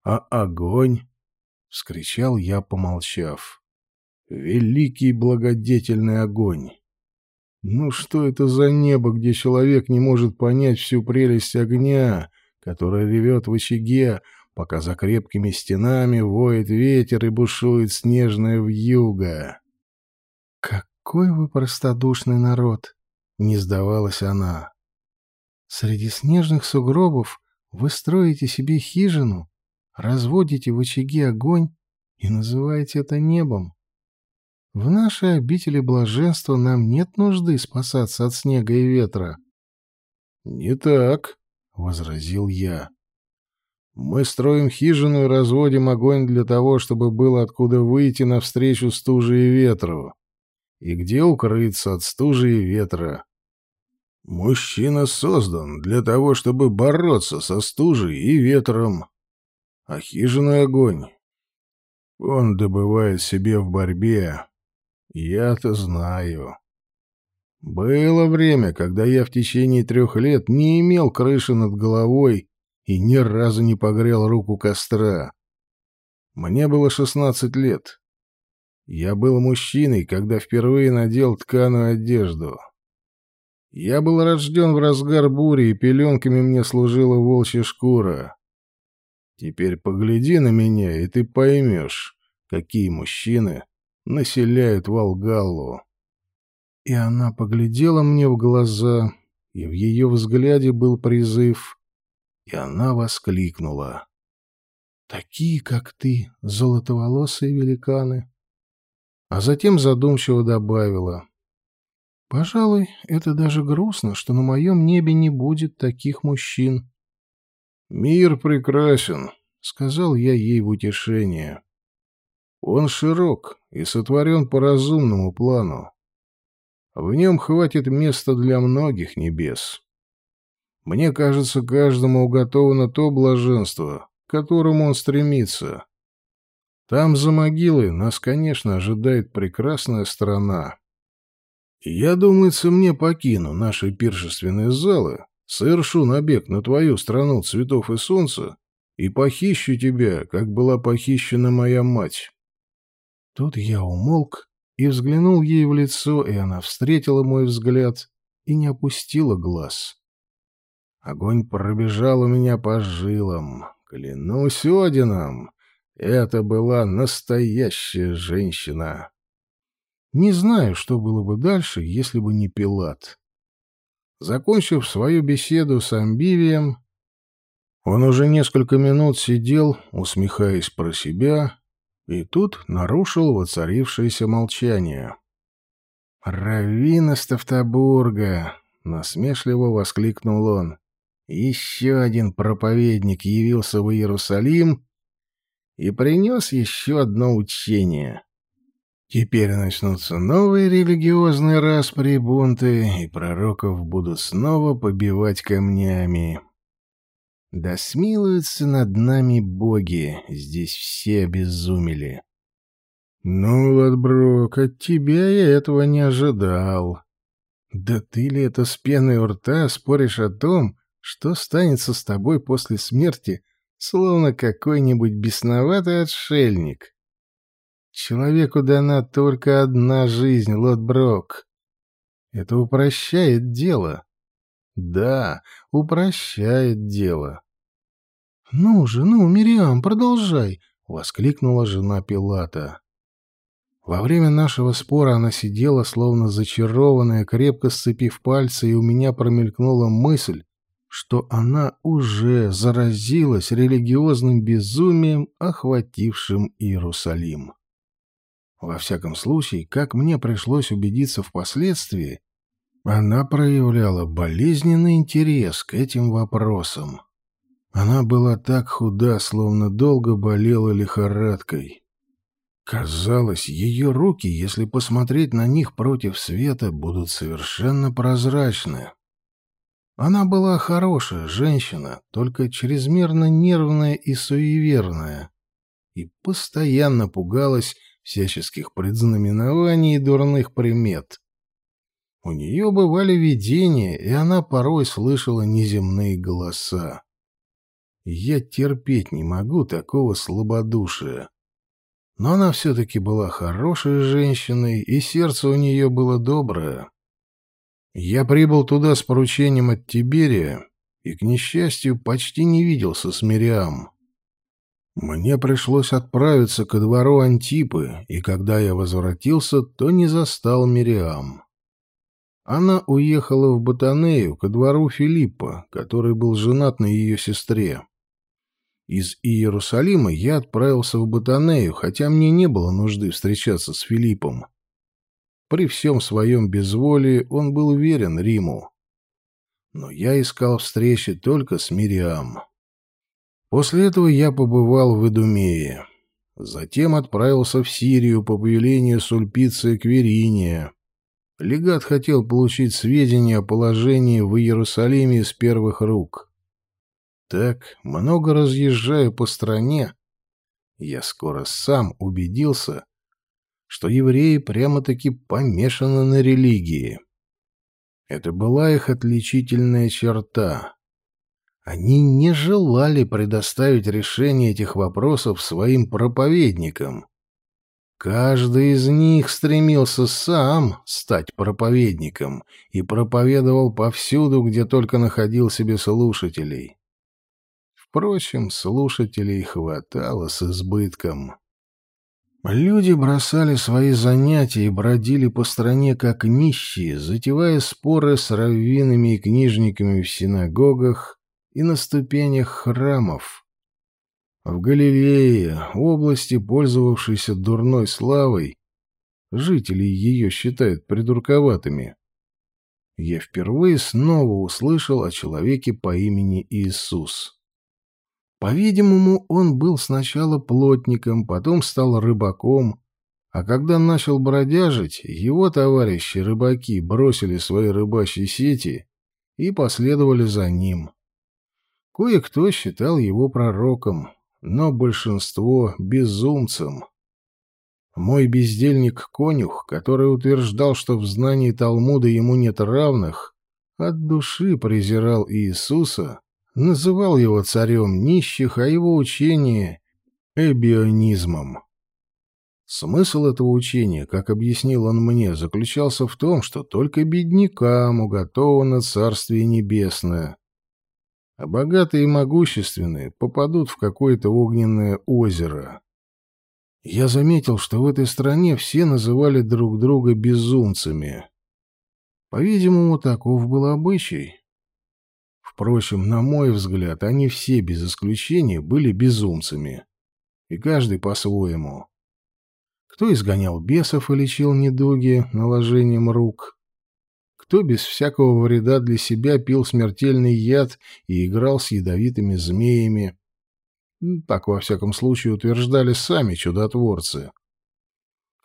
А огонь, — вскричал я, помолчав, — великий благодетельный огонь. Ну что это за небо, где человек не может понять всю прелесть огня, который ревет в очаге, пока за крепкими стенами воет ветер и бушует снежная вьюга? «Какой вы простодушный народ!» — не сдавалась она. Среди снежных сугробов вы строите себе хижину, разводите в очаге огонь и называете это небом. В нашей обители блаженства нам нет нужды спасаться от снега и ветра. — Не так, — возразил я. — Мы строим хижину и разводим огонь для того, чтобы было откуда выйти навстречу стуже и ветру. И где укрыться от стужи и ветра. Мужчина создан для того, чтобы бороться со стужей и ветром. А хижину огонь он добывает себе в борьбе. Я-то знаю. Было время, когда я в течение трех лет не имел крыши над головой и ни разу не погрел руку костра. Мне было шестнадцать лет. Я был мужчиной, когда впервые надел тканую одежду. Я был рожден в разгар бури, и пеленками мне служила волчья шкура. Теперь погляди на меня, и ты поймешь, какие мужчины населяют Волгаллу. И она поглядела мне в глаза, и в ее взгляде был призыв, и она воскликнула. «Такие, как ты, золотоволосые великаны!» А затем задумчиво добавила. Пожалуй, это даже грустно, что на моем небе не будет таких мужчин. «Мир прекрасен», — сказал я ей в утешение. «Он широк и сотворен по разумному плану. В нем хватит места для многих небес. Мне кажется, каждому уготовано то блаженство, к которому он стремится. Там, за могилой, нас, конечно, ожидает прекрасная страна». Я, думается, мне покину наши пиршественные залы, совершу набег на твою страну цветов и солнца и похищу тебя, как была похищена моя мать. Тут я умолк и взглянул ей в лицо, и она встретила мой взгляд и не опустила глаз. Огонь пробежал у меня по жилам. Клянусь Одином, это была настоящая женщина. Не знаю, что было бы дальше, если бы не Пилат. Закончив свою беседу с Амбивием, он уже несколько минут сидел, усмехаясь про себя, и тут нарушил воцарившееся молчание. «Раввин из Тавтобурга!» — насмешливо воскликнул он. «Еще один проповедник явился в Иерусалим и принес еще одно учение. Теперь начнутся новые религиозные распри и бунты, и пророков будут снова побивать камнями. Да смилуются над нами боги, здесь все обезумели. Ну, Ладброк, от тебя я этого не ожидал. Да ты ли это с пеной у рта споришь о том, что станется с тобой после смерти, словно какой-нибудь бесноватый отшельник? Человеку дана только одна жизнь, Лотброк. Это упрощает дело. Да, упрощает дело. — Ну же, ну, Мириам, продолжай! — воскликнула жена Пилата. Во время нашего спора она сидела, словно зачарованная, крепко сцепив пальцы, и у меня промелькнула мысль, что она уже заразилась религиозным безумием, охватившим Иерусалим. Во всяком случае, как мне пришлось убедиться впоследствии, она проявляла болезненный интерес к этим вопросам. Она была так худа, словно долго болела лихорадкой. Казалось, ее руки, если посмотреть на них против света, будут совершенно прозрачны. Она была хорошая женщина, только чрезмерно нервная и суеверная, и постоянно пугалась всяческих предзнаменований и дурных примет. У нее бывали видения, и она порой слышала неземные голоса. Я терпеть не могу такого слабодушия. Но она все-таки была хорошей женщиной, и сердце у нее было доброе. Я прибыл туда с поручением от Тиберия, и, к несчастью, почти не виделся с Мириам. Мне пришлось отправиться ко двору Антипы, и когда я возвратился, то не застал Мириам. Она уехала в Батанею, ко двору Филиппа, который был женат на ее сестре. Из Иерусалима я отправился в Батанею, хотя мне не было нужды встречаться с Филиппом. При всем своем безволии он был верен Риму. Но я искал встречи только с Мириам. После этого я побывал в Идумее. Затем отправился в Сирию по повелению Сульпиция Квериния. Легат хотел получить сведения о положении в Иерусалиме из первых рук. Так, много разъезжая по стране, я скоро сам убедился, что евреи прямо-таки помешаны на религии. Это была их отличительная черта. Они не желали предоставить решение этих вопросов своим проповедникам. Каждый из них стремился сам стать проповедником и проповедовал повсюду, где только находил себе слушателей. Впрочем, слушателей хватало с избытком. Люди бросали свои занятия и бродили по стране как нищие, затевая споры с раввинами и книжниками в синагогах, и на ступенях храмов. В Галилее, области, пользовавшейся дурной славой, жители ее считают придурковатыми. Я впервые снова услышал о человеке по имени Иисус. По-видимому, он был сначала плотником, потом стал рыбаком, а когда начал бродяжить, его товарищи-рыбаки бросили свои рыбачьи сети и последовали за ним. Кое-кто считал его пророком, но большинство — безумцем. Мой бездельник-конюх, который утверждал, что в знании Талмуда ему нет равных, от души презирал Иисуса, называл его царем нищих, а его учение — эбионизмом. Смысл этого учения, как объяснил он мне, заключался в том, что только беднякам уготовано Царствие Небесное, а богатые и могущественные попадут в какое-то огненное озеро. Я заметил, что в этой стране все называли друг друга безумцами. По-видимому, таков был обычай. Впрочем, на мой взгляд, они все без исключения были безумцами. И каждый по-своему. Кто изгонял бесов и лечил недуги наложением рук, кто без всякого вреда для себя пил смертельный яд и играл с ядовитыми змеями. Так, во всяком случае, утверждали сами чудотворцы.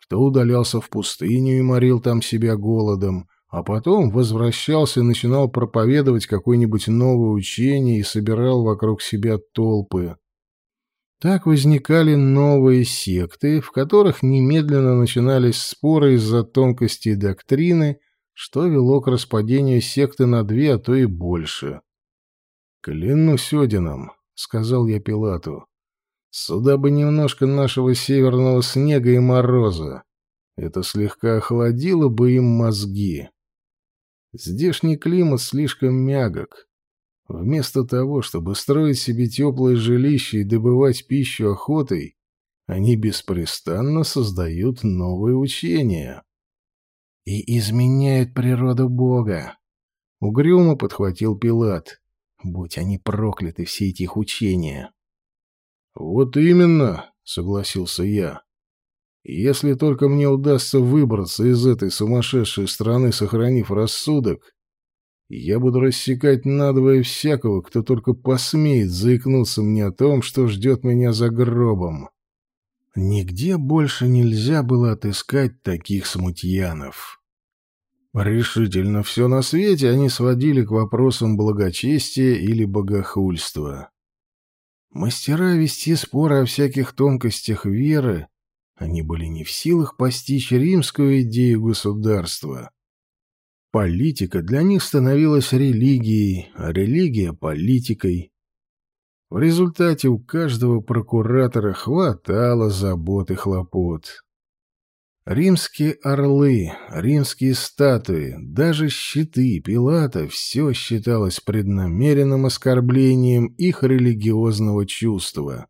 Кто удалялся в пустыню и морил там себя голодом, а потом возвращался и начинал проповедовать какое-нибудь новое учение и собирал вокруг себя толпы. Так возникали новые секты, в которых немедленно начинались споры из-за тонкостей доктрины — что вело к распадению секты на две, а то и больше. «Клянусь Одином», — сказал я Пилату, — «сюда бы немножко нашего северного снега и мороза. Это слегка охладило бы им мозги. Здешний климат слишком мягок. Вместо того, чтобы строить себе теплое жилище и добывать пищу охотой, они беспрестанно создают новые учения. И изменяют природу Бога. Угрюмо подхватил Пилат. Будь они прокляты, все эти их учения. «Вот именно», — согласился я. «Если только мне удастся выбраться из этой сумасшедшей страны, сохранив рассудок, я буду рассекать надвое всякого, кто только посмеет заикнуться мне о том, что ждет меня за гробом». Нигде больше нельзя было отыскать таких смутьянов. Решительно все на свете они сводили к вопросам благочестия или богохульства. Мастера вести споры о всяких тонкостях веры, они были не в силах постичь римскую идею государства. Политика для них становилась религией, а религия — политикой. В результате у каждого прокуратора хватало забот и хлопот. Римские орлы, римские статуи, даже щиты Пилата — все считалось преднамеренным оскорблением их религиозного чувства.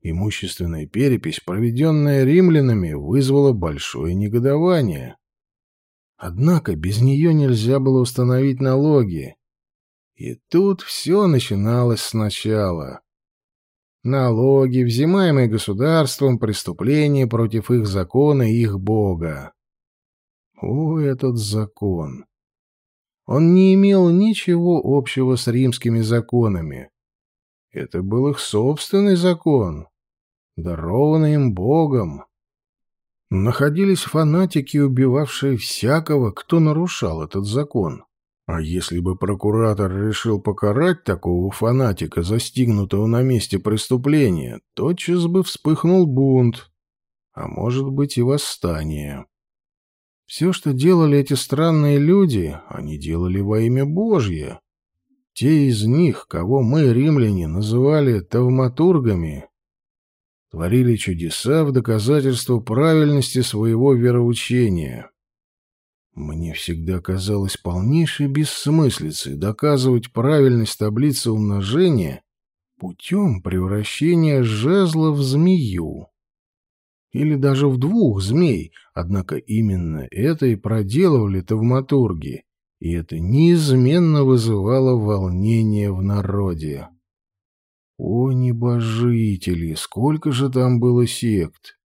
Имущественная перепись, проведенная римлянами, вызвала большое негодование. Однако без нее нельзя было установить налоги, и тут все начиналось сначала. Налоги, взимаемые государством, преступления против их закона и их бога. О, этот закон! Он не имел ничего общего с римскими законами. Это был их собственный закон, дарованный им Богом. Находились фанатики, убивавшие всякого, кто нарушал этот закон. А если бы прокуратор решил покарать такого фанатика, застигнутого на месте преступления, тотчас бы вспыхнул бунт, а может быть и восстание. Все, что делали эти странные люди, они делали во имя Божье. Те из них, кого мы, римляне, называли тавматургами, творили чудеса в доказательство правильности своего вероучения. Мне всегда казалось полнейшей бессмыслицей доказывать правильность таблицы умножения путем превращения жезла в змею. Или даже в двух змей, однако именно это и проделывали тавматурги, и это неизменно вызывало волнение в народе. О, небожители, сколько же там было сект!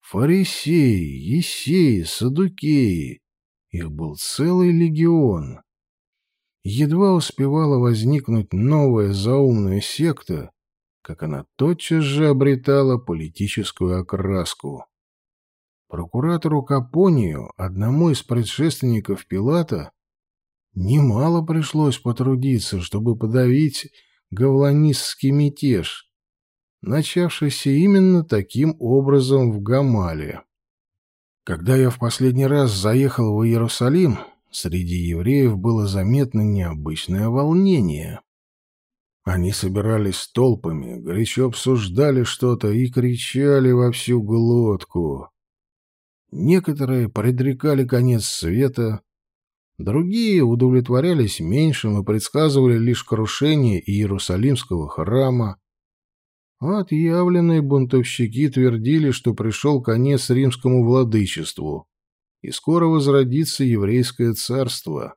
Фарисеи, Есеи, Садукеи, их был целый легион. Едва успевала возникнуть новая заумная секта, как она тотчас же обретала политическую окраску. Прокуратору Капонию, одному из предшественников Пилата, немало пришлось потрудиться, чтобы подавить гавланистский мятеж, начавшийся именно таким образом в Гамале. Когда я в последний раз заехал в Иерусалим, среди евреев было заметно необычное волнение. Они собирались толпами, горячо обсуждали что-то и кричали во всю глотку. Некоторые предрекали конец света, другие удовлетворялись меньшим и предсказывали лишь крушение Иерусалимского храма, Отъявленные бунтовщики твердили, что пришел конец римскому владычеству, и скоро возродится еврейское царство.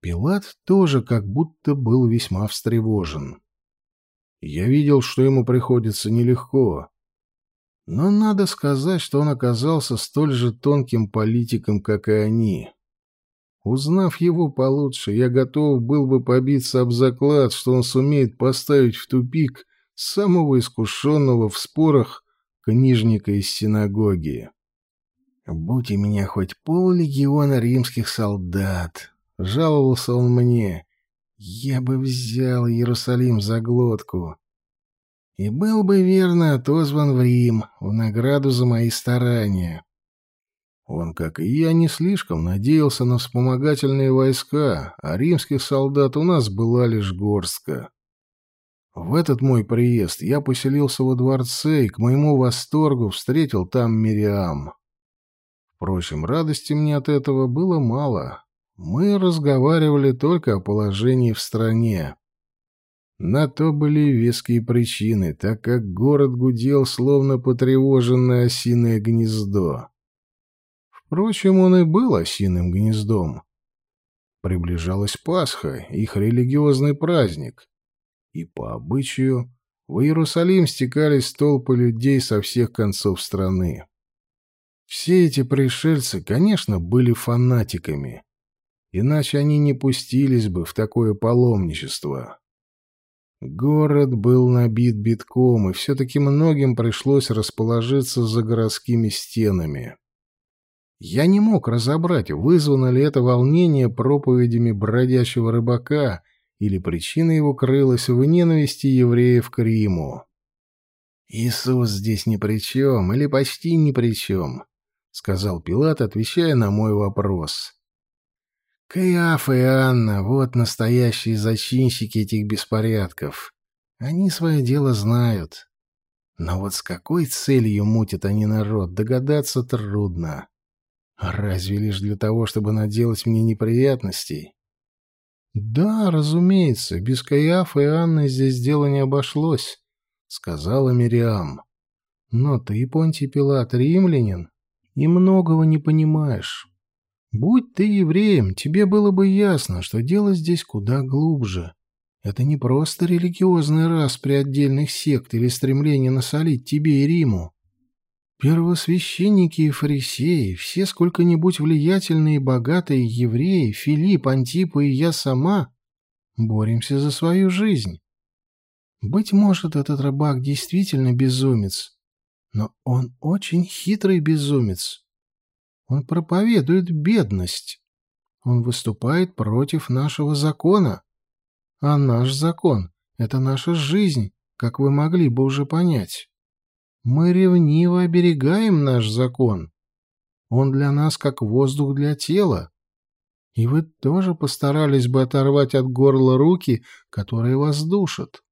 Пилат тоже как будто был весьма встревожен. Я видел, что ему приходится нелегко. Но надо сказать, что он оказался столь же тонким политиком, как и они. Узнав его получше, я готов был бы побиться об заклад, что он сумеет поставить в тупик самого искушенного в спорах книжника из синагоги. «Будь у меня хоть поллегиона римских солдат», — жаловался он мне, — «я бы взял Иерусалим за глотку и был бы верно отозван в Рим в награду за мои старания». Он, как и я, не слишком надеялся на вспомогательные войска, а римских солдат у нас была лишь горстка. В этот мой приезд я поселился во дворце и, к моему восторгу, встретил там Мириам. Впрочем, радости мне от этого было мало. Мы разговаривали только о положении в стране. На то были веские причины, так как город гудел, словно потревоженное осиное гнездо. Впрочем, он и был осиным гнездом. Приближалась Пасха, их религиозный праздник. И по обычаю в Иерусалим стекались толпы людей со всех концов страны. Все эти пришельцы, конечно, были фанатиками, иначе они не пустились бы в такое паломничество. Город был набит битком, и все-таки многим пришлось расположиться за городскими стенами. Я не мог разобрать, вызвано ли это волнение проповедями бродячего рыбака, или причина его крылась в ненависти евреев к Риму. «Иисус здесь ни при чем, или почти ни при чем», — сказал Пилат, отвечая на мой вопрос. «Каиаф и Анна — вот настоящие зачинщики этих беспорядков. Они свое дело знают. Но вот с какой целью мутят они народ, догадаться трудно. Разве лишь для того, чтобы наделать мне неприятностей? Да, разумеется, без Каиафа и Анны здесь дело не обошлось, сказала Мириам. Но ты, Понтий Пилат, римлянин, и многого не понимаешь. Будь ты евреем, тебе было бы ясно, что дело здесь куда глубже. Это не просто религиозный распри отдельных сект или стремление насолить тебе и Риму. Первосвященники и фарисеи, все сколько-нибудь влиятельные и богатые евреи, Филипп, Антипа и я сама, боремся за свою жизнь. Быть может, этот рыбак действительно безумец, но он очень хитрый безумец. Он проповедует бедность. Он выступает против нашего закона. А наш закон — это наша жизнь, как вы могли бы уже понять. Мы ревниво оберегаем наш закон. Он для нас как воздух для тела. И вы тоже постарались бы оторвать от горла руки, которые вас душат.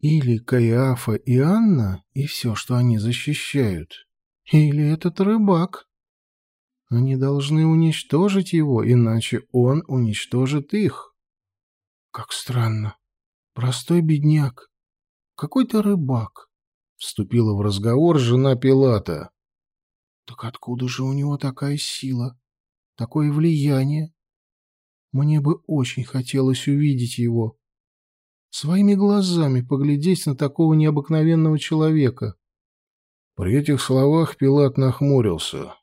Или Каиафа и Анна и все, что они защищают. Или этот рыбак. Они должны уничтожить его, иначе он уничтожит их. Как странно. Простой бедняк. Какой-то рыбак. Вступила в разговор жена Пилата. Так откуда же у него такая сила, такое влияние? Мне бы очень хотелось увидеть его. Своими глазами поглядеть на такого необыкновенного человека. При этих словах Пилат нахмурился.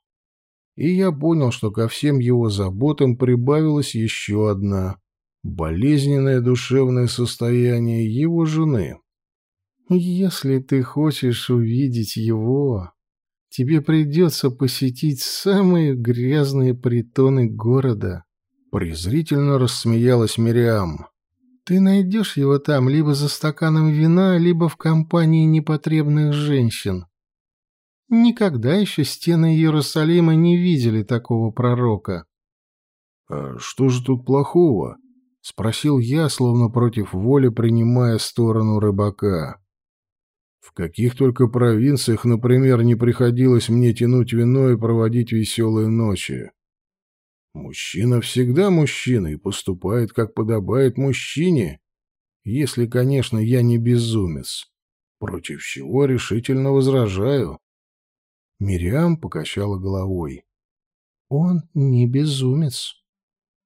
И я понял, что ко всем его заботам прибавилась еще одна — болезненное душевное состояние его жены. Если ты хочешь увидеть его, тебе придется посетить самые грязные притоны города. Презрительно рассмеялась Мириам. Ты найдешь его там либо за стаканом вина, либо в компании непотребных женщин. Никогда еще стены Иерусалима не видели такого пророка. — А что же тут плохого? — спросил я, словно против воли принимая сторону рыбака. В каких только провинциях, например, не приходилось мне тянуть вино и проводить веселые ночи. Мужчина всегда мужчина и поступает, как подобает мужчине, если, конечно, я не безумец, против чего решительно возражаю. Мириам покачала головой. Он не безумец.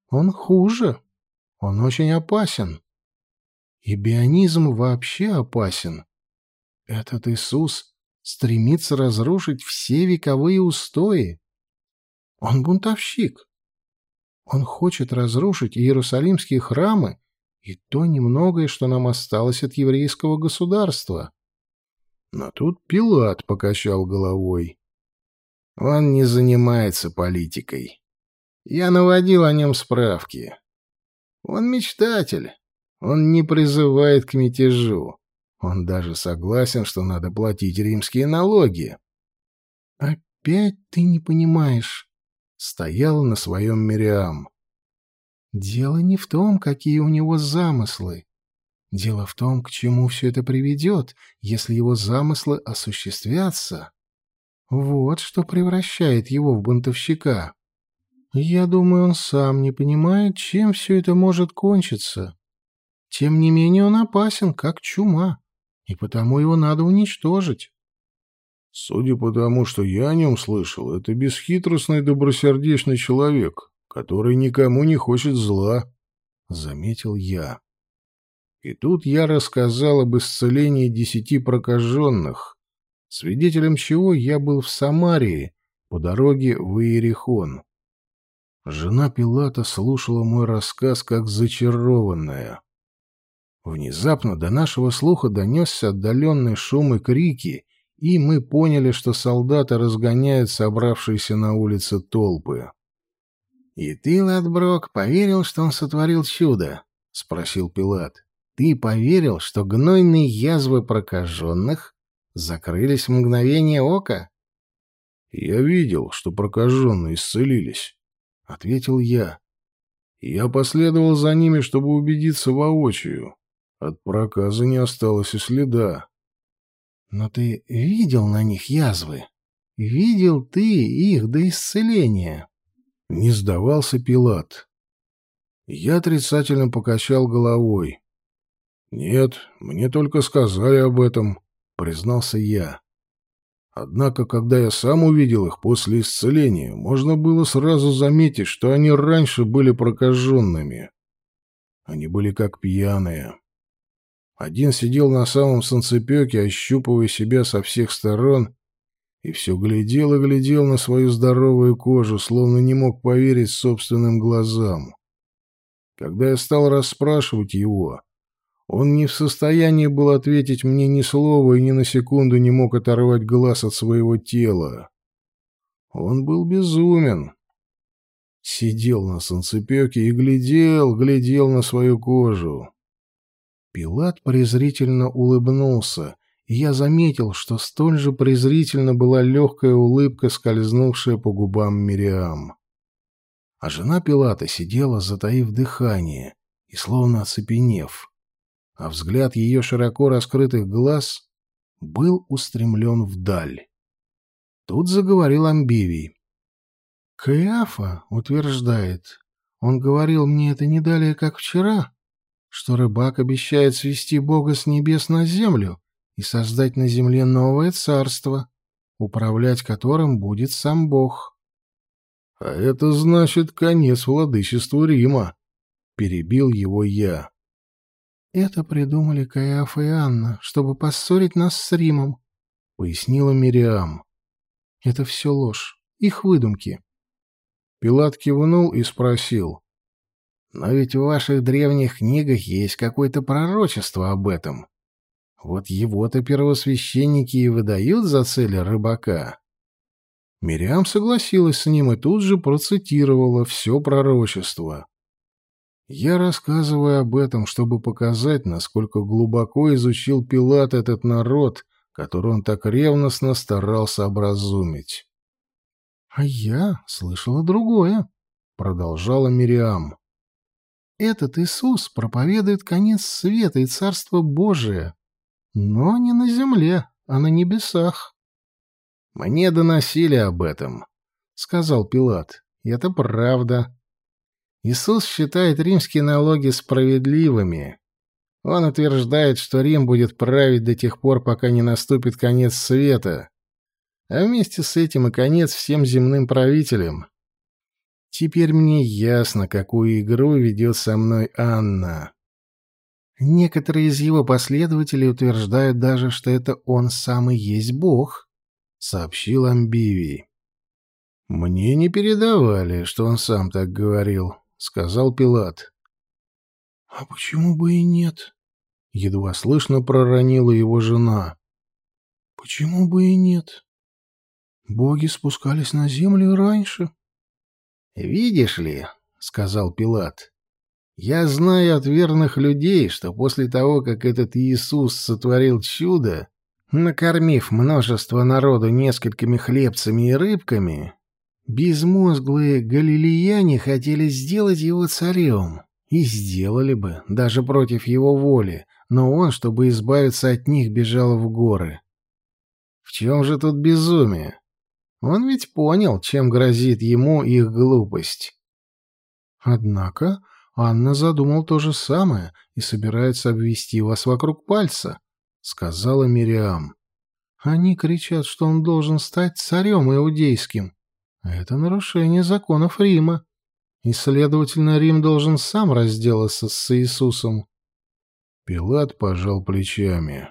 Он хуже. Он очень опасен. И бионизм вообще опасен. Этот Иисус стремится разрушить все вековые устои. Он бунтовщик. Он хочет разрушить иерусалимские храмы и то немногое, что нам осталось от еврейского государства. Но тут Пилат покачал головой. Он не занимается политикой. Я наводил о нем справки. Он мечтатель. Он не призывает к мятежу. Он даже согласен, что надо платить римские налоги. Опять ты не понимаешь», — стояла на своем Мириам. «Дело не в том, какие у него замыслы. Дело в том, к чему все это приведет, если его замыслы осуществятся. Вот что превращает его в бунтовщика. Я думаю, он сам не понимает, чем все это может кончиться. Тем не менее он опасен, как чума, и потому его надо уничтожить. Судя по тому, что я о нем слышал, это бесхитростный добросердечный человек, который никому не хочет зла, — заметил я. И тут я рассказал об исцелении десяти прокаженных, свидетелем чего я был в Самарии по дороге в Иерихон. Жена Пилата слушала мой рассказ как зачарованная. Внезапно до нашего слуха донесся отдаленный шум и крики, и мы поняли, что солдаты разгоняют собравшиеся на улице толпы. «И ты, Ладброк, поверил, что он сотворил чудо?» — спросил Пилат. «Ты поверил, что гнойные язвы прокаженных закрылись в мгновение ока?» «Я видел, что прокаженные исцелились», — ответил я. «Я последовал за ними, чтобы убедиться воочию. От проказа не осталось и следа. Но ты видел на них язвы? Видел ты их до исцеления? Не сдавался Пилат. Я отрицательно покачал головой. «Нет, мне только сказали об этом», — признался я. Однако, когда я сам увидел их после исцеления, можно было сразу заметить, что они раньше были прокаженными. Они были как пьяные. Один сидел на самом санцепёке, ощупывая себя со всех сторон, и все глядел и глядел на свою здоровую кожу, словно не мог поверить собственным глазам. Когда я стал расспрашивать его, он не в состоянии был ответить мне ни слова и ни на секунду не мог оторвать глаз от своего тела. Он был безумен. Сидел на санцепёке и глядел, глядел на свою кожу. Пилат презрительно улыбнулся, и я заметил, что столь же презрительно была легкая улыбка, скользнувшая по губам Мириам. А жена Пилата сидела, затаив дыхание и словно оцепенев, а взгляд ее широко раскрытых глаз был устремлен вдаль. Тут заговорил Амбивий. «Каиафа утверждает, он говорил мне это не далее, как вчера, что рыбак обещает свести Бога с небес на землю и создать на земле новое царство, управлять которым будет сам Бог. — А это значит конец владычеству Рима, — перебил его я. — Это придумали Каиафа и Анна, чтобы поссорить нас с Римом, — пояснила Мириам. — Это все ложь, их выдумки. Пилат кивнул и спросил. Но ведь в ваших древних книгах есть какое-то пророчество об этом. Вот его-то первосвященники и выдают за цель рыбака. Мириам согласилась с ним и тут же процитировала все пророчество. Я рассказываю об этом, чтобы показать, насколько глубоко изучил Пилат этот народ, который он так ревностно старался образумить. — А я слышала другое, — продолжала Мириам. Этот Иисус проповедует конец света и Царство Божие, но не на земле, а на небесах. — Мне доносили об этом, — сказал Пилат. — это правда. Иисус считает римские налоги справедливыми. Он утверждает, что Рим будет править до тех пор, пока не наступит конец света, а вместе с этим и конец всем земным правителям. Теперь мне ясно, какую игру ведет со мной Анна. Некоторые из его последователей утверждают даже, что это он сам и есть Бог, — сообщил Амбивий. «Мне не передавали, что он сам так говорил», — сказал Пилат. «А почему бы и нет?» — едва слышно проронила его жена. «Почему бы и нет? Боги спускались на землю раньше». «Видишь ли», — сказал Пилат, — «я знаю от верных людей, что после того, как этот Иисус сотворил чудо, Накормив множество народу несколькими хлебцами и рыбками, безмозглые галилеяне хотели сделать его царем. И сделали бы, даже против его воли, но он, чтобы избавиться от них, бежал в горы. В чем же тут безумие? Он ведь понял, чем грозит ему их глупость. Однако Анна задумал то же самое и собирается обвести вас вокруг пальца, — сказала Мириам. Они кричат, что он должен стать царем иудейским. Это нарушение законов Рима. И, следовательно, Рим должен сам разделаться с Иисусом. Пилат пожал плечами.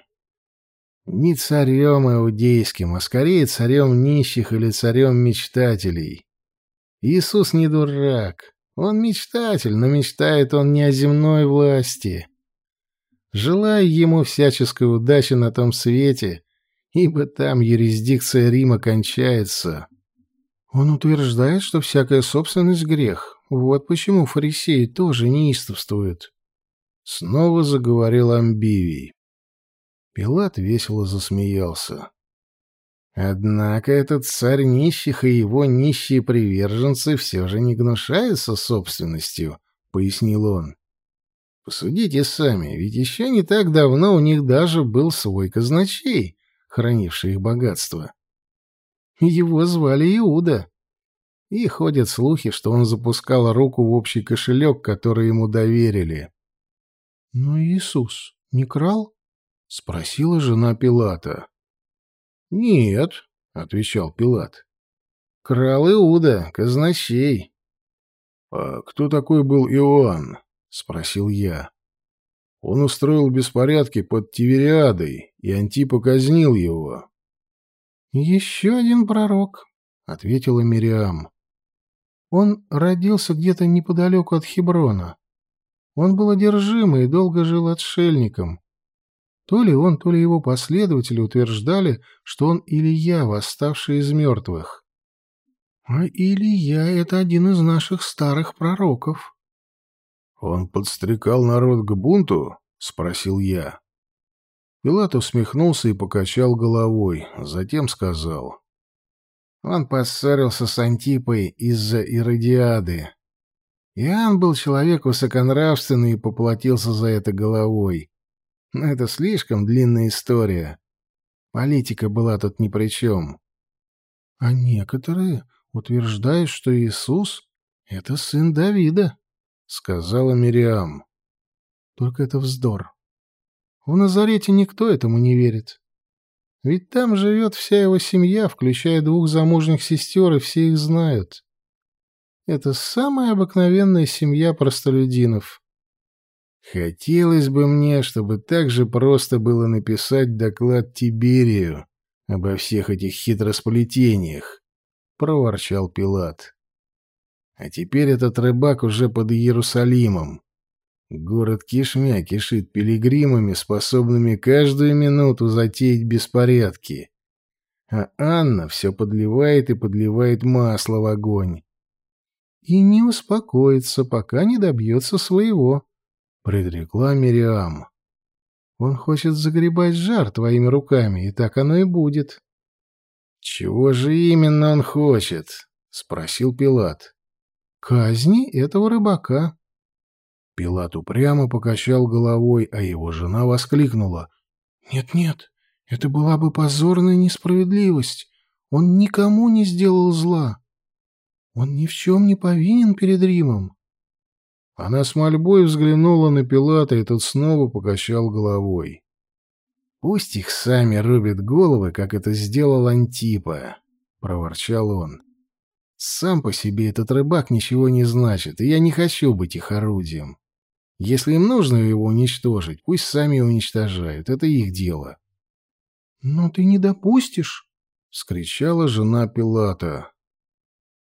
Не царем иудейским, а скорее царем нищих или царем мечтателей. Иисус не дурак. Он мечтатель, но мечтает он не о земной власти. Желаю ему всяческой удачи на том свете, ибо там юрисдикция Рима кончается. Он утверждает, что всякая собственность — грех. Вот почему фарисеи тоже неистовствуют. Снова заговорил Амбивий. Пилат весело засмеялся. Однако этот царь нищих и его нищие приверженцы все же не гнушаются собственностью, — пояснил он. Посудите сами, ведь еще не так давно у них даже был свой казначей, хранивший их богатство. Его звали Иуда. И ходят слухи, что он запускал руку в общий кошелек, который ему доверили. — Но Иисус не крал? — спросила жена Пилата. — Нет, — отвечал Пилат. — Крал Иуда, казначей. — А кто такой был Иоанн? — спросил я. Он устроил беспорядки под Тивериадой, и Антипа казнил его. «Еще один пророк», — ответила Мириам. «Он родился где-то неподалеку от Хеброна. Он был одержимый и долго жил отшельником. То ли он, то ли его последователи утверждали, что он Илья, восставший из мертвых. А Илья — это один из наших старых пророков». «Он подстрекал народ к бунту?» — спросил я. Пилат усмехнулся и покачал головой, затем сказал. Он поссорился с Антипой из-за Иродиады. Иоанн был человек высоконравственный и поплатился за это головой. Но это слишком длинная история. Политика была тут ни при чем. А некоторые утверждают, что Иисус — это сын Давида, — сказала Мириам. Только это вздор. В Назарете никто этому не верит. Ведь там живет вся его семья, включая двух замужних сестер, и все их знают. Это самая обыкновенная семья простолюдинов. Хотелось бы мне, чтобы так же просто было написать доклад Тиберию обо всех этих хитросплетениях, — проворчал Пилат. А теперь этот рыбак уже под Иерусалимом. Город кишмя кишит пилигримами, способными каждую минуту затеять беспорядки. А Анна все подливает и подливает масло в огонь. И не успокоится, пока не добьется своего, — предрекла Мириам. Он хочет загребать жар твоими руками, и так оно и будет. — Чего же именно он хочет? — спросил Пилат. — Казни этого рыбака. Пилат упрямо покачал головой, а его жена воскликнула. «Нет-нет, это была бы позорная несправедливость. Он никому не сделал зла. Он ни в чем не повинен перед Римом». Она с мольбой взглянула на Пилата, и тот снова покачал головой. «Пусть их сами рубят головы, как это сделал Антипа», — проворчал он. «Сам по себе этот рыбак ничего не значит, и я не хочу быть их орудием. Если им нужно его уничтожить, пусть сами уничтожают. Это их дело. — Но ты не допустишь, — вскричала жена Пилата. —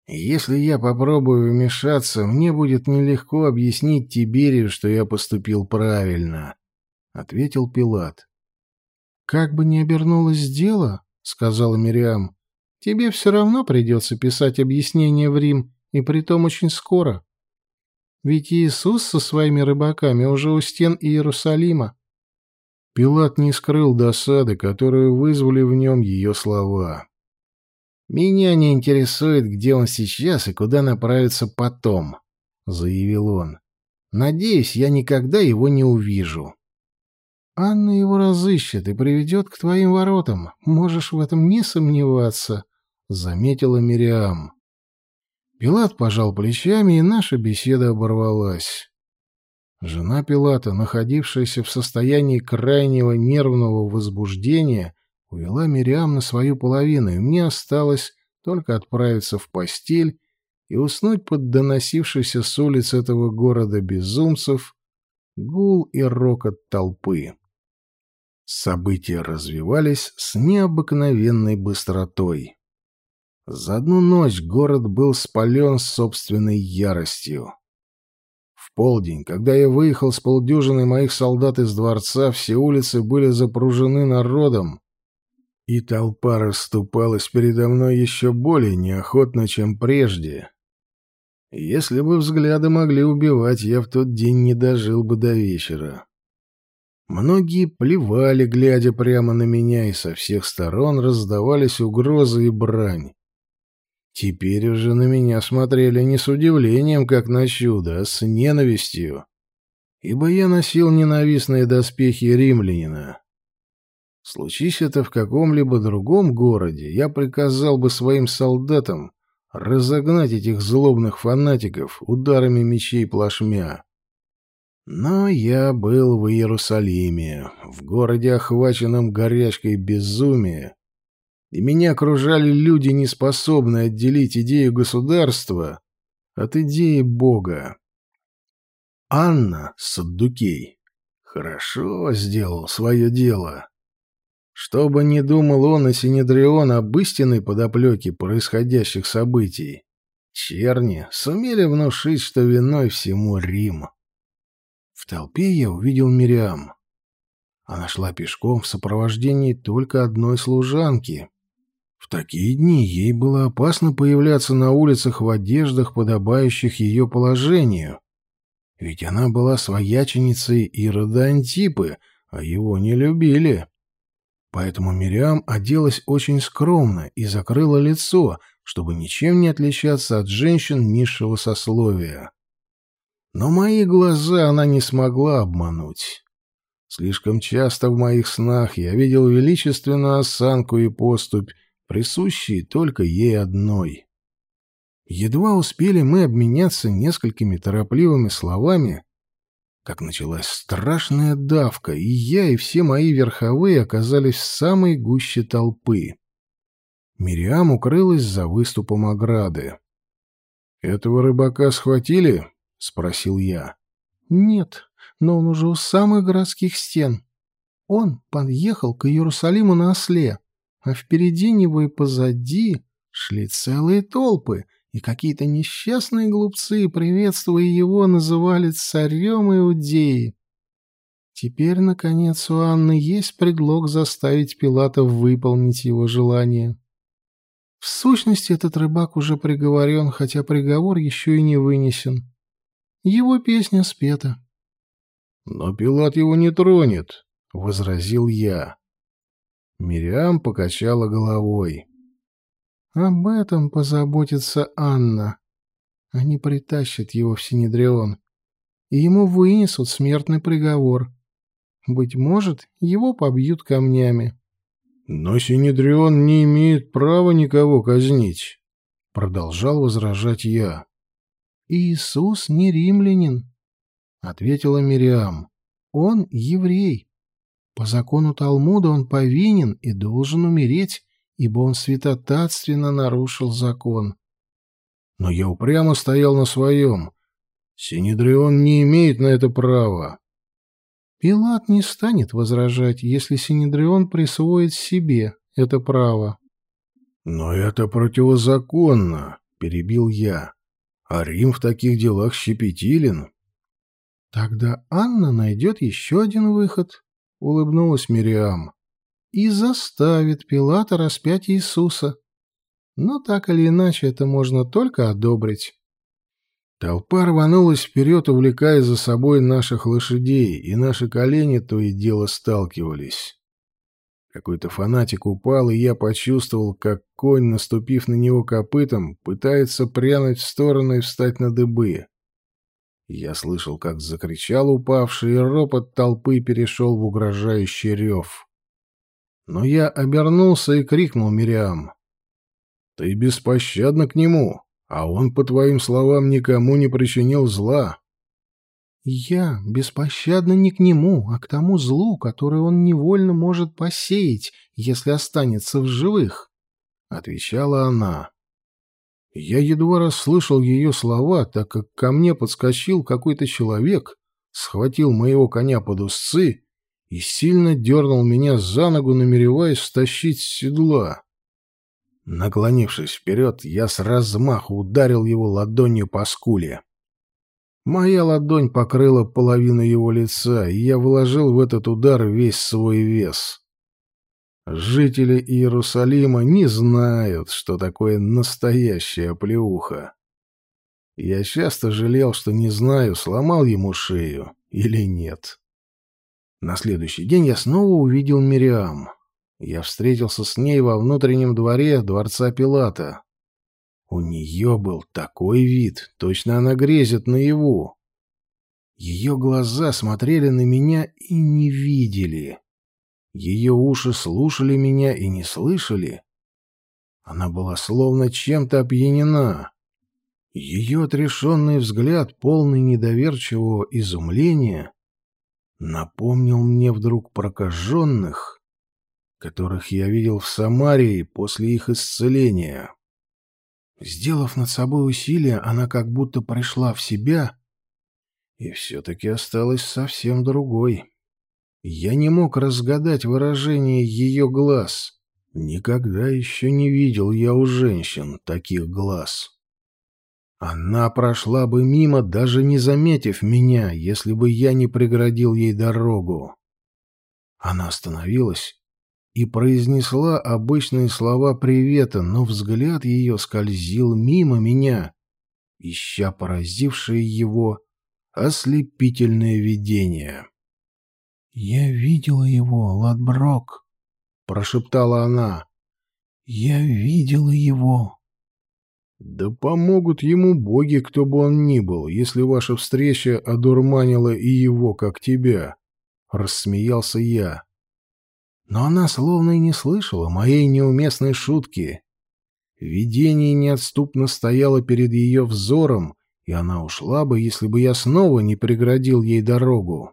Если я попробую вмешаться, мне будет нелегко объяснить Тиберию, что я поступил правильно, — ответил Пилат. — Как бы ни обернулось дело, — сказала Мириам, — тебе все равно придется писать объяснение в Рим, и притом очень скоро. Ведь Иисус со своими рыбаками уже у стен Иерусалима. Пилат не скрыл досады, которую вызвали в нем ее слова. «Меня не интересует, где он сейчас и куда направится потом», — заявил он. «Надеюсь, я никогда его не увижу». «Анна его разыщет и приведет к твоим воротам. Можешь в этом не сомневаться», — заметила Мириам. Пилат пожал плечами, и наша беседа оборвалась. Жена Пилата, находившаяся в состоянии крайнего нервного возбуждения, увела Мириам на свою половину, и мне осталось только отправиться в постель и уснуть под доносившийся с улиц этого города безумцев гул и рокот толпы. События развивались с необыкновенной быстротой. За одну ночь город был спален собственной яростью. В полдень, когда я выехал с полдюжины моих солдат из дворца, все улицы были запружены народом, и толпа расступалась передо мной еще более неохотно, чем прежде. Если бы взгляды могли убивать, я в тот день не дожил бы до вечера. Многие плевали, глядя прямо на меня, и со всех сторон раздавались угрозы и брань. Теперь уже на меня смотрели не с удивлением, как на чудо, а с ненавистью, ибо я носил ненавистные доспехи римлянина. Случись это в каком-либо другом городе, я приказал бы своим солдатам разогнать этих злобных фанатиков ударами мечей плашмя. Но я был в Иерусалиме, в городе, охваченном горячкой безумия, и меня окружали люди, не способные отделить идею государства от идеи Бога. Анна Саддукей хорошо сделал свое дело. Что бы ни думал он и Синедрион об истинной подоплеке происходящих событий, черни сумели внушить, что виной всему Рим. В толпе я увидел Мириам. Она шла пешком в сопровождении только одной служанки. В такие дни ей было опасно появляться на улицах в одеждах, подобающих ее положению. Ведь она была свояченицей Ирода Антипы, а его не любили. Поэтому Мириам оделась очень скромно и закрыла лицо, чтобы ничем не отличаться от женщин низшего сословия. Но мои глаза она не смогла обмануть. Слишком часто в моих снах я видел величественную осанку и поступь, присущие только ей одной. Едва успели мы обменяться несколькими торопливыми словами, как началась страшная давка, и я, и все мои верховые оказались в самой гуще толпы. Мириам укрылась за выступом ограды. «Этого рыбака схватили?» — спросил я. «Нет, но он уже у самых городских стен. Он подъехал к Иерусалиму на осле, а впереди него и позади шли целые толпы, и какие-то несчастные глупцы, приветствуя его, называли царем Иудеи. Теперь, наконец, у Анны есть предлог заставить Пилата выполнить его желание. В сущности, этот рыбак уже приговорен, хотя приговор еще и не вынесен. Его песня спета. — Но Пилат его не тронет, — возразил я. Мириам покачала головой. Об этом позаботится Анна. Они притащат его в Синедрион, и ему вынесут смертный приговор. Быть может, его побьют камнями. Но Синедрион не имеет права никого казнить, продолжал возражать я. Иисус не римлянин, ответила Мириам. Он еврей. По закону Талмуда он повинен и должен умереть ибо он святотатственно нарушил закон. Но я упрямо стоял на своем. Синедрион не имеет на это права. Пилат не станет возражать, если Синедрион присвоит себе это право. «Но это противозаконно», — перебил я. «А Рим в таких делах щепетилен». «Тогда Анна найдет еще один выход», — улыбнулась Мириам и заставит Пилата распять Иисуса. Но так или иначе это можно только одобрить. Толпа рванулась вперед, увлекая за собой наших лошадей, и наши колени то и дело сталкивались. Какой-то фанатик упал, и я почувствовал, как конь, наступив на него копытом, пытается прянуть в сторону и встать на дыбы. Я слышал, как закричал упавший, и ропот толпы перешел в угрожающий рев. Но я обернулся и крикнул Мириам. «Ты беспощадна к нему, а он, по твоим словам, никому не причинил зла». «Я беспощадна не к нему, а к тому злу, которое он невольно может посеять, если останется в живых», — отвечала она. Я едва расслышал ее слова, так как ко мне подскочил какой-то человек, схватил моего коня под узцы и сильно дернул меня за ногу, намереваясь стащить с седла. Наклонившись вперед, я с размаху ударил его ладонью по скуле. Моя ладонь покрыла половину его лица, и я вложил в этот удар весь свой вес. Жители Иерусалима не знают, что такое настоящая плеуха. Я часто жалел, что не знаю, сломал ему шею или нет. На следующий день я снова увидел Мириам. Я встретился с ней во внутреннем дворе дворца Пилата. У нее был такой вид, точно она грезит наяву. Ее глаза смотрели на меня и не видели. Ее уши слушали меня и не слышали. Она была словно чем-то опьянена. Ее отрешенный взгляд, полный недоверчивого изумления, напомнил мне вдруг прокаженных, которых я видел в Самарии после их исцеления. Сделав над собой усилие, она как будто пришла в себя и все-таки осталась совсем другой. Я не мог разгадать выражение ее глаз. Никогда еще не видел я у женщин таких глаз. Она прошла бы мимо, даже не заметив меня, если бы я не преградил ей дорогу. Она остановилась и произнесла обычные слова привета, но взгляд ее скользил мимо меня, ища поразившее его ослепительное видение. «Я видела его, Ладброк», — прошептала она. «Я видела его». «Да помогут ему боги, кто бы он ни был, если ваша встреча одурманила и его, как тебя», — рассмеялся я. Но она словно и не слышала моей неуместной шутки. Видение неотступно стояло перед ее взором, и она ушла бы, если бы я снова не преградил ей дорогу.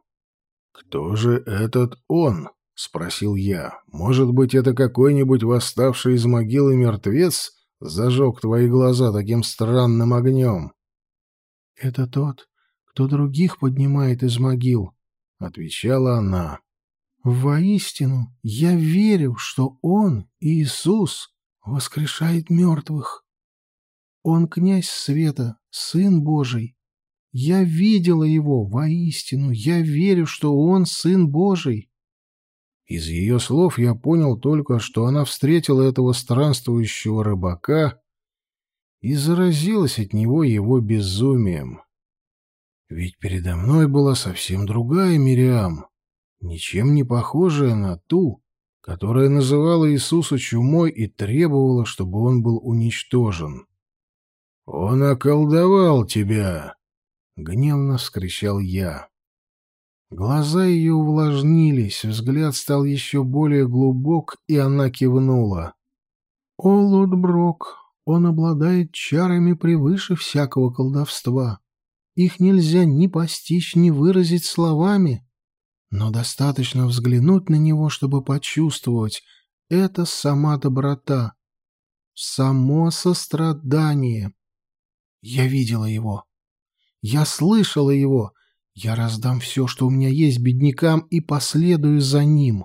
«Кто же этот он?» — спросил я. «Может быть, это какой-нибудь восставший из могилы мертвец зажег твои глаза таким странным огнем?» «Это тот, кто других поднимает из могил», — отвечала она. «Воистину, я верю, что Он, Иисус, воскрешает мертвых. Он князь света, Сын Божий, я видела его, воистину, я верю, что он сын Божий. Из ее слов я понял только, что она встретила этого странствующего рыбака и заразилась от него его безумием. Ведь передо мной была совсем другая Мириам, ничем не похожая на ту, которая называла Иисуса чумой и требовала, чтобы он был уничтожен. «Он околдовал тебя!» Гневно вскричал я. Глаза ее увлажнились, взгляд стал еще более глубок, и она кивнула. «О, Лотброк, он обладает чарами превыше всякого колдовства. Их нельзя ни постичь, ни выразить словами, но достаточно взглянуть на него, чтобы почувствовать, это сама доброта, само сострадание. Я видела его. Я слышала его. Я раздам все, что у меня есть беднякам, и последую за ним.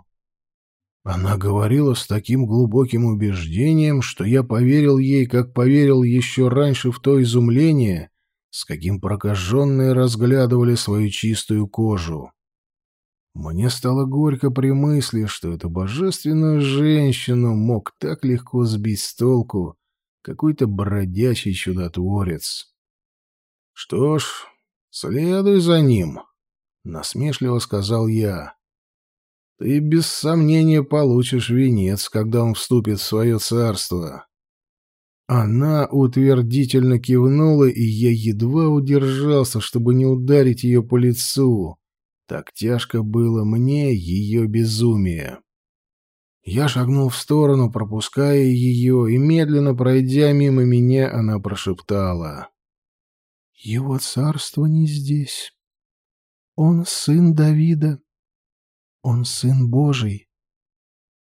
Она говорила с таким глубоким убеждением, что я поверил ей, как поверил еще раньше в то изумление, с каким прокаженные разглядывали свою чистую кожу. Мне стало горько при мысли, что эту божественную женщину мог так легко сбить с толку какой-то бродячий чудотворец. Что ж, следуй за ним, насмешливо сказал я. Ты без сомнения получишь венец, когда он вступит в свое царство. Она утвердительно кивнула, и я едва удержался, чтобы не ударить ее по лицу. Так тяжко было мне ее безумие. Я шагнул в сторону, пропуская ее, и, медленно пройдя мимо меня, она прошептала. «Его царство не здесь. Он сын Давида. Он сын Божий.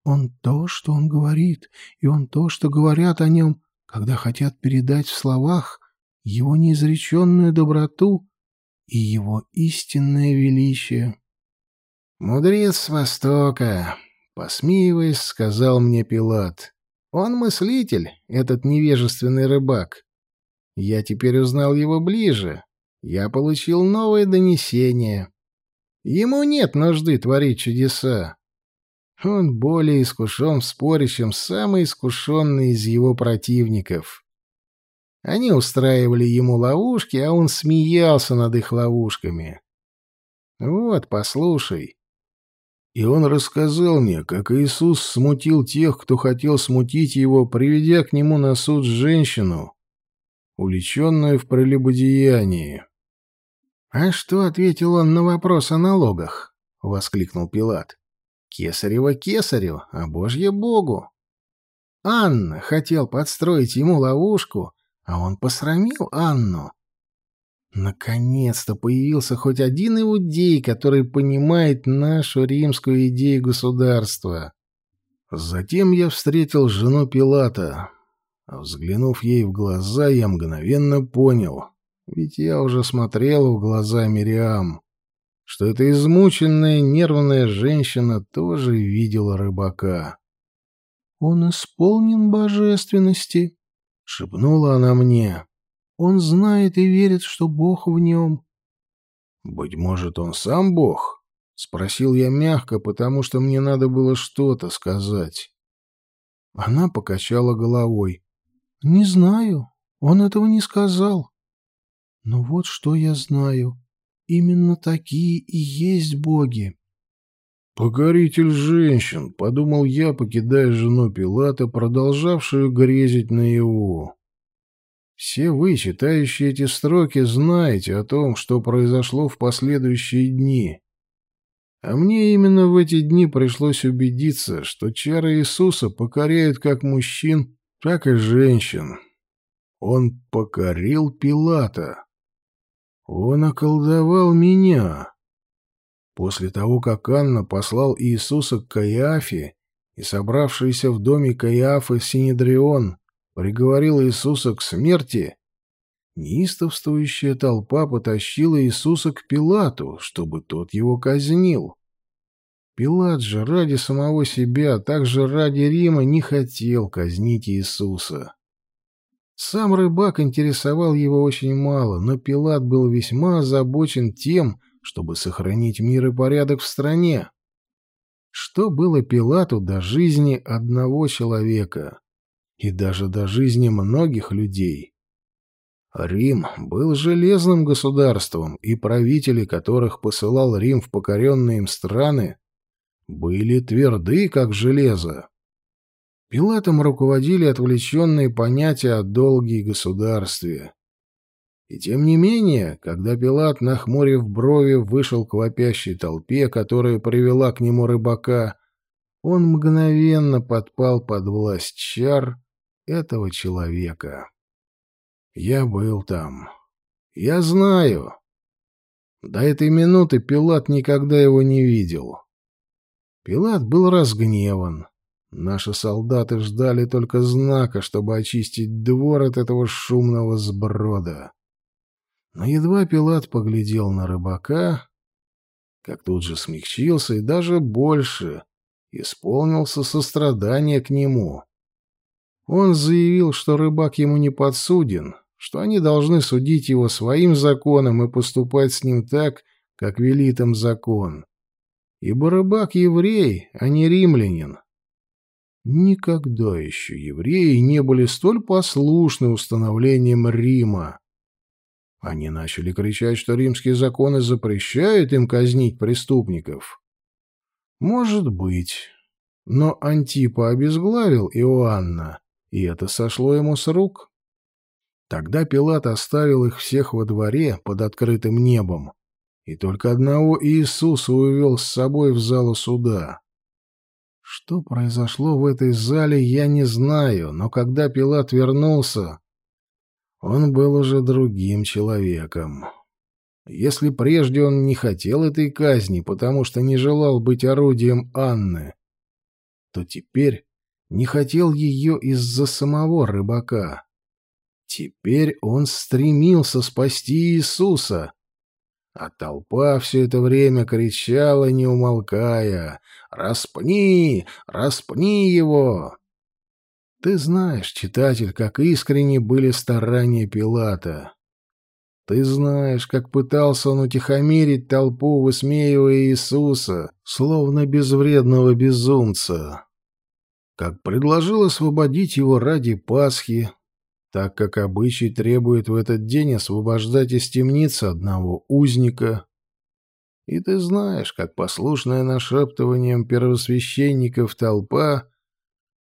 Он то, что он говорит, и он то, что говорят о нем, когда хотят передать в словах его неизреченную доброту и его истинное величие». «Мудрец с Востока», Посмеиваясь, сказал мне Пилат. Он мыслитель, этот невежественный рыбак. Я теперь узнал его ближе. Я получил новое донесение. Ему нет нужды творить чудеса. Он более искушен в споре, чем самый искушенный из его противников. Они устраивали ему ловушки, а он смеялся над их ловушками. Вот, послушай. И он рассказал мне, как Иисус смутил тех, кто хотел смутить его, приведя к нему на суд женщину, уличенную в прелюбодеянии. «А что ответил он на вопрос о налогах?» — воскликнул Пилат. «Кесарева кесарю, а Божье Богу». Анна хотел подстроить ему ловушку, а он посрамил Анну. Наконец-то появился хоть один иудей, который понимает нашу римскую идею государства. Затем я встретил жену Пилата. Взглянув ей в глаза, я мгновенно понял, ведь я уже смотрел в глаза Мириам, что эта измученная нервная женщина тоже видела рыбака. «Он исполнен божественности», — шепнула она мне. Он знает и верит, что Бог в нем. «Быть может, он сам Бог?» — спросил я мягко, потому что мне надо было что-то сказать. Она покачала головой. «Не знаю. Он этого не сказал. Но вот что я знаю. Именно такие и есть боги». «Покоритель женщин», — подумал я, покидая жену Пилата, продолжавшую грезить наяву. Все вы, читающие эти строки, знаете о том, что произошло в последующие дни. А мне именно в эти дни пришлось убедиться, что чары Иисуса покоряют как мужчин, так и женщин. Он покорил Пилата. Он околдовал меня. После того, как Анна послал Иисуса к Каиафе, и собравшийся в доме Каиафы Синедрион приговорил Иисуса к смерти, неистовствующая толпа потащила Иисуса к Пилату, чтобы тот его казнил. Пилат же ради самого себя, а также ради Рима не хотел казнить Иисуса. Сам рыбак интересовал его очень мало, но Пилат был весьма озабочен тем, чтобы сохранить мир и порядок в стране. Что было Пилату до жизни одного человека? и даже до жизни многих людей. Рим был железным государством, и правители, которых посылал Рим в покоренные им страны, были тверды, как железо. Пилатом руководили отвлеченные понятия о долге и государстве. И тем не менее, когда Пилат, нахмурив брови, вышел к вопящей толпе, которая привела к нему рыбака, он мгновенно подпал под власть чар этого человека. Я был там. Я знаю. До этой минуты Пилат никогда его не видел. Пилат был разгневан. Наши солдаты ждали только знака, чтобы очистить двор от этого шумного сброда. Но едва Пилат поглядел на рыбака, как тут же смягчился и даже больше исполнился сострадание к нему. Он заявил, что рыбак ему не подсуден, что они должны судить его своим законом и поступать с ним так, как велит им закон. Ибо рыбак еврей, а не римлянин. Никогда еще евреи не были столь послушны установлениям Рима. Они начали кричать, что римские законы запрещают им казнить преступников. Может быть. Но Антипа обезглавил Иоанна, и это сошло ему с рук. Тогда Пилат оставил их всех во дворе под открытым небом, и только одного Иисуса увел с собой в залу суда. Что произошло в этой зале, я не знаю, но когда Пилат вернулся, он был уже другим человеком. Если прежде он не хотел этой казни, потому что не желал быть орудием Анны, то теперь не хотел ее из-за самого рыбака. Теперь он стремился спасти Иисуса, а толпа все это время кричала, не умолкая, «Распни! Распни его!» Ты знаешь, читатель, как искренне были старания Пилата. Ты знаешь, как пытался он утихомирить толпу, высмеивая Иисуса, словно безвредного безумца. Как предложил освободить его ради Пасхи, так как обычай требует в этот день освобождать из темницы одного узника. И ты знаешь, как послушная нашептыванием первосвященников толпа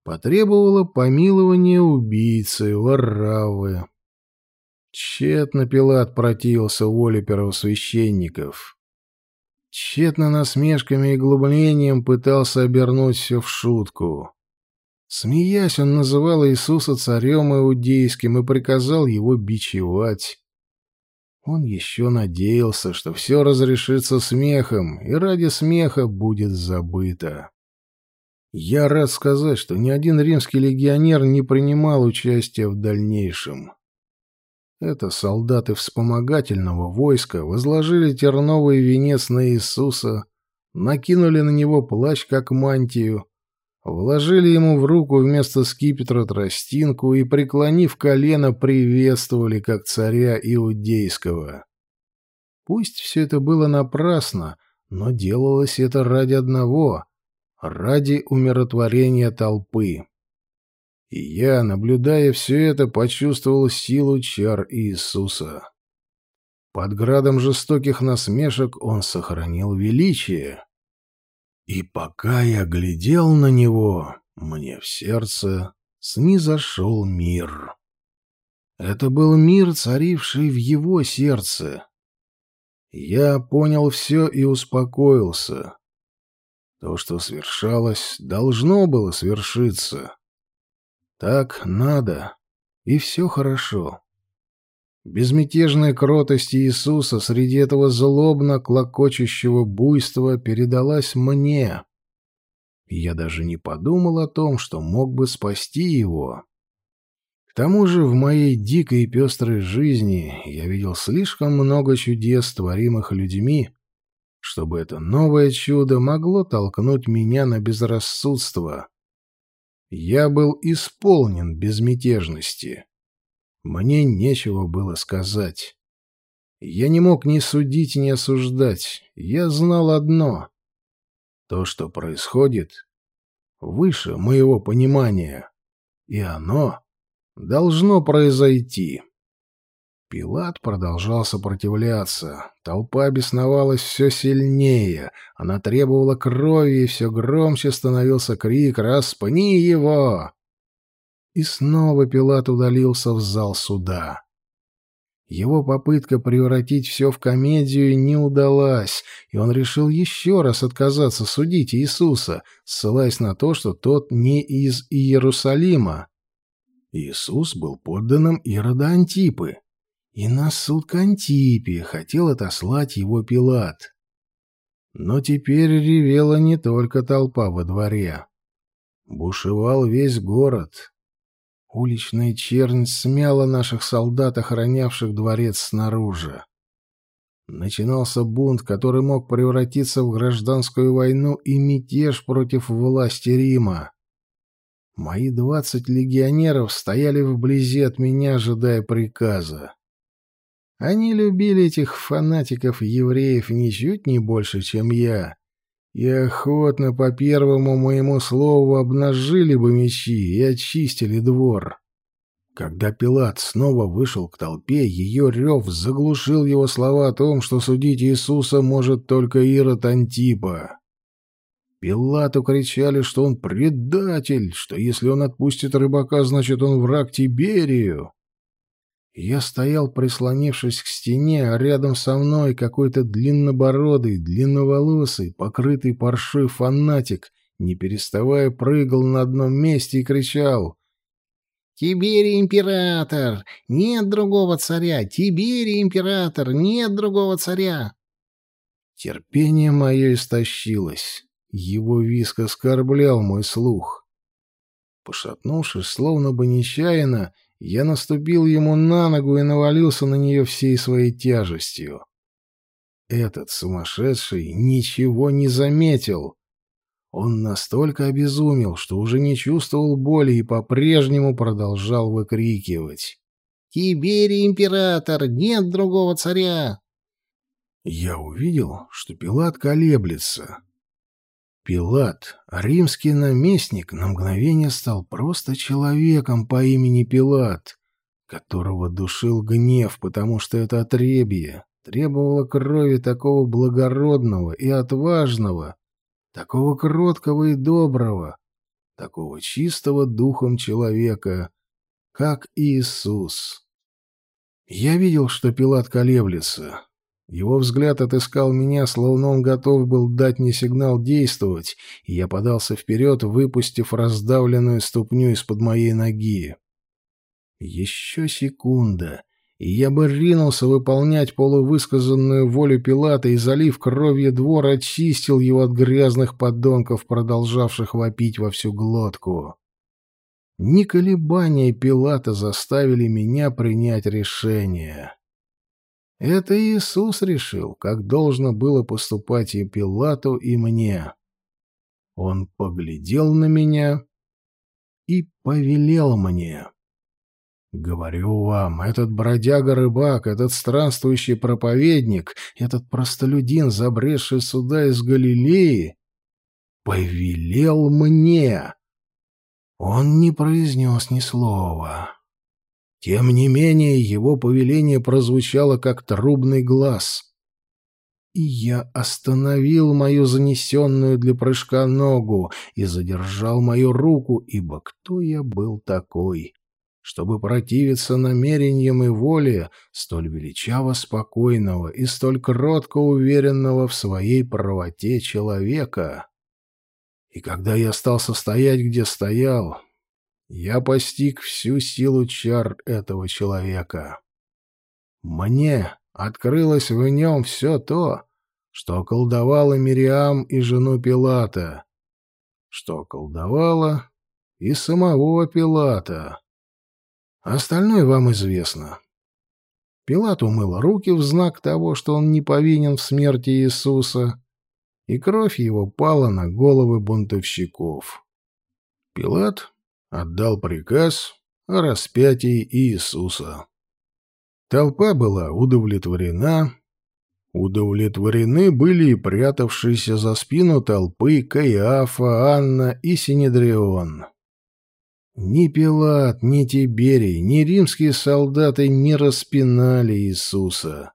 потребовала помилования убийцы Варравы. Тщетно Пилат противился воле первосвященников. Тщетно насмешками и глублением пытался обернуть все в шутку. Смеясь, он называл Иисуса царем иудейским и приказал его бичевать. Он еще надеялся, что все разрешится смехом, и ради смеха будет забыто. Я рад сказать, что ни один римский легионер не принимал участия в дальнейшем. Это солдаты вспомогательного войска возложили терновый венец на Иисуса, накинули на него плащ как мантию, вложили ему в руку вместо скипетра тростинку и, преклонив колено, приветствовали как царя иудейского. Пусть все это было напрасно, но делалось это ради одного ради умиротворения толпы. И я, наблюдая все это, почувствовал силу чар Иисуса. Под градом жестоких насмешек он сохранил величие. И пока я глядел на него, мне в сердце снизошел мир. Это был мир, царивший в его сердце. Я понял все и успокоился. То, что свершалось, должно было свершиться. Так надо, и все хорошо. Безмятежная кротость Иисуса среди этого злобно клокочущего буйства передалась мне. Я даже не подумал о том, что мог бы спасти его. К тому же в моей дикой и пестрой жизни я видел слишком много чудес, творимых людьми, чтобы это новое чудо могло толкнуть меня на безрассудство. Я был исполнен безмятежности. Мне нечего было сказать. Я не мог ни судить, ни осуждать. Я знал одно. То, что происходит, выше моего понимания. И оно должно произойти. Пилат продолжал сопротивляться. Толпа бесновалась все сильнее. Она требовала крови, и все громче становился крик «Распни его!». И снова Пилат удалился в зал суда. Его попытка превратить все в комедию не удалась, и он решил еще раз отказаться судить Иисуса, ссылаясь на то, что тот не из Иерусалима. Иисус был подданным Ирода Антипы. И на суд к Антипе хотел отослать его Пилат. Но теперь ревела не только толпа во дворе. Бушевал весь город. Уличная чернь смяла наших солдат, охранявших дворец снаружи. Начинался бунт, который мог превратиться в гражданскую войну и мятеж против власти Рима. Мои двадцать легионеров стояли вблизи от меня, ожидая приказа. Они любили этих фанатиков-евреев ничуть не больше, чем я, и охотно по первому моему слову обнажили бы мечи и очистили двор. Когда Пилат снова вышел к толпе, ее рев заглушил его слова о том, что судить Иисуса может только Ирод Антипа. Пилату кричали, что он предатель, что если он отпустит рыбака, значит он враг Тиберию. Я стоял, прислонившись к стене, а рядом со мной какой-то длиннобородый, длинноволосый, покрытый паршой фанатик, не переставая прыгал на одном месте и кричал «Тиберий император! Нет другого царя! Тиберий император! Нет другого царя!» Терпение мое истощилось. Его виск оскорблял мой слух. Пошатнувшись, словно бы нечаянно, я наступил ему на ногу и навалился на нее всей своей тяжестью. Этот сумасшедший ничего не заметил. Он настолько обезумел, что уже не чувствовал боли и по-прежнему продолжал выкрикивать. «Тиберий император! Нет другого царя!» Я увидел, что Пилат колеблется. Пилат, римский наместник, на мгновение стал просто человеком по имени Пилат, которого душил гнев, потому что это отребье требовало крови такого благородного и отважного, такого кроткого и доброго, такого чистого духом человека, как Иисус. Я видел, что Пилат колеблется, его взгляд отыскал меня, словно он готов был дать мне сигнал действовать, и я подался вперед, выпустив раздавленную ступню из-под моей ноги. Еще секунда, и я бы ринулся выполнять полувысказанную волю Пилата и, залив кровью двор, очистил его от грязных подонков, продолжавших вопить во всю глотку. Ни колебания Пилата заставили меня принять решение. Это Иисус решил, как должно было поступать и Пилату, и мне. Он поглядел на меня и повелел мне. Говорю вам, этот бродяга-рыбак, этот странствующий проповедник, этот простолюдин, забредший сюда из Галилеи, повелел мне. Он не произнес ни слова. Тем не менее, его повеление прозвучало как трубный глаз. И я остановил мою занесенную для прыжка ногу и задержал мою руку, ибо кто я был такой, чтобы противиться намерениям и воле столь величаво спокойного и столь кротко уверенного в своей правоте человека? И когда я стал состоять, где стоял, я постиг всю силу чар этого человека. Мне открылось в нем все то, что колдовало Мириам и жену Пилата, что колдовало и самого Пилата. Остальное вам известно. Пилат умыл руки в знак того, что он не повинен в смерти Иисуса, и кровь его пала на головы бунтовщиков. Пилат отдал приказ о распятии Иисуса. Толпа была удовлетворена. Удовлетворены были и прятавшиеся за спину толпы Каиафа, Анна и Синедрион. Ни Пилат, ни Тиберий, ни римские солдаты не распинали Иисуса.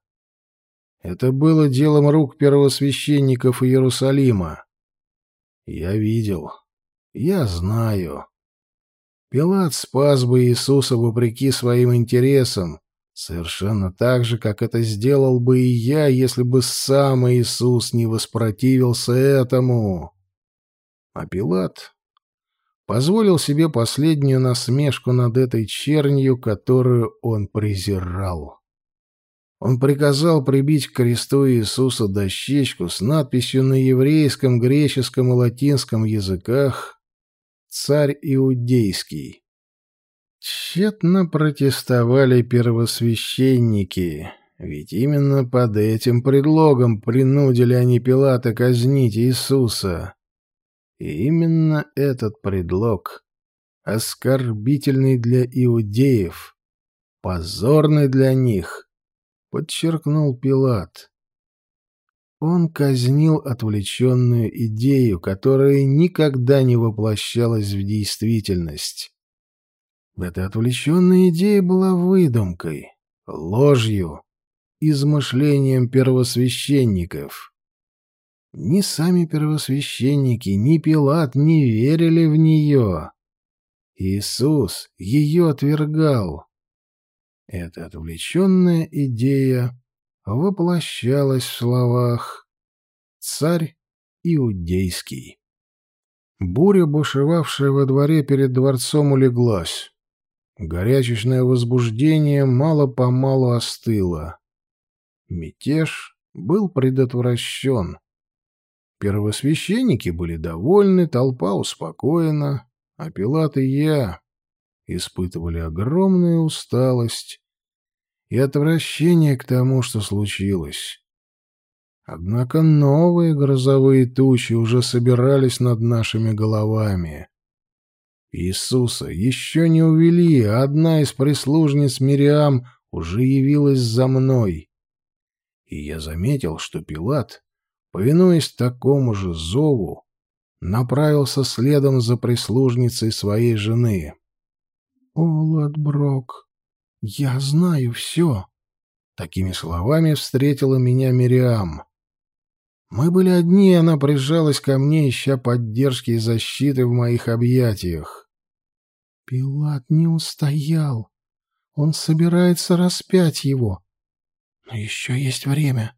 Это было делом рук первосвященников Иерусалима. Я видел. Я знаю. Пилат спас бы Иисуса вопреки своим интересам, совершенно так же, как это сделал бы и я, если бы сам Иисус не воспротивился этому. А Пилат позволил себе последнюю насмешку над этой чернью, которую он презирал. Он приказал прибить к кресту Иисуса дощечку с надписью на еврейском, греческом и латинском языках царь иудейский. Тщетно протестовали первосвященники, ведь именно под этим предлогом принудили они Пилата казнить Иисуса. И именно этот предлог, оскорбительный для иудеев, позорный для них, подчеркнул Пилат. Он казнил отвлеченную идею, которая никогда не воплощалась в действительность. Эта отвлеченная идея была выдумкой, ложью, измышлением первосвященников. Ни сами первосвященники, ни Пилат не верили в нее. Иисус ее отвергал. Эта отвлеченная идея воплощалась в словах «Царь Иудейский». Буря, бушевавшая во дворе перед дворцом, улеглась. Горячечное возбуждение мало-помалу остыло. Мятеж был предотвращен. Первосвященники были довольны, толпа успокоена, а Пилат и я испытывали огромную усталость и отвращение к тому, что случилось. Однако новые грозовые тучи уже собирались над нашими головами. Иисуса еще не увели, а одна из прислужниц Мириам уже явилась за мной. И я заметил, что Пилат, повинуясь такому же зову, направился следом за прислужницей своей жены. — О, Ладброк, я знаю все! — такими словами встретила меня Мириам. Мы были одни, и она прижалась ко мне, ища поддержки и защиты в моих объятиях. Пилат не устоял. Он собирается распять его. Но еще есть время.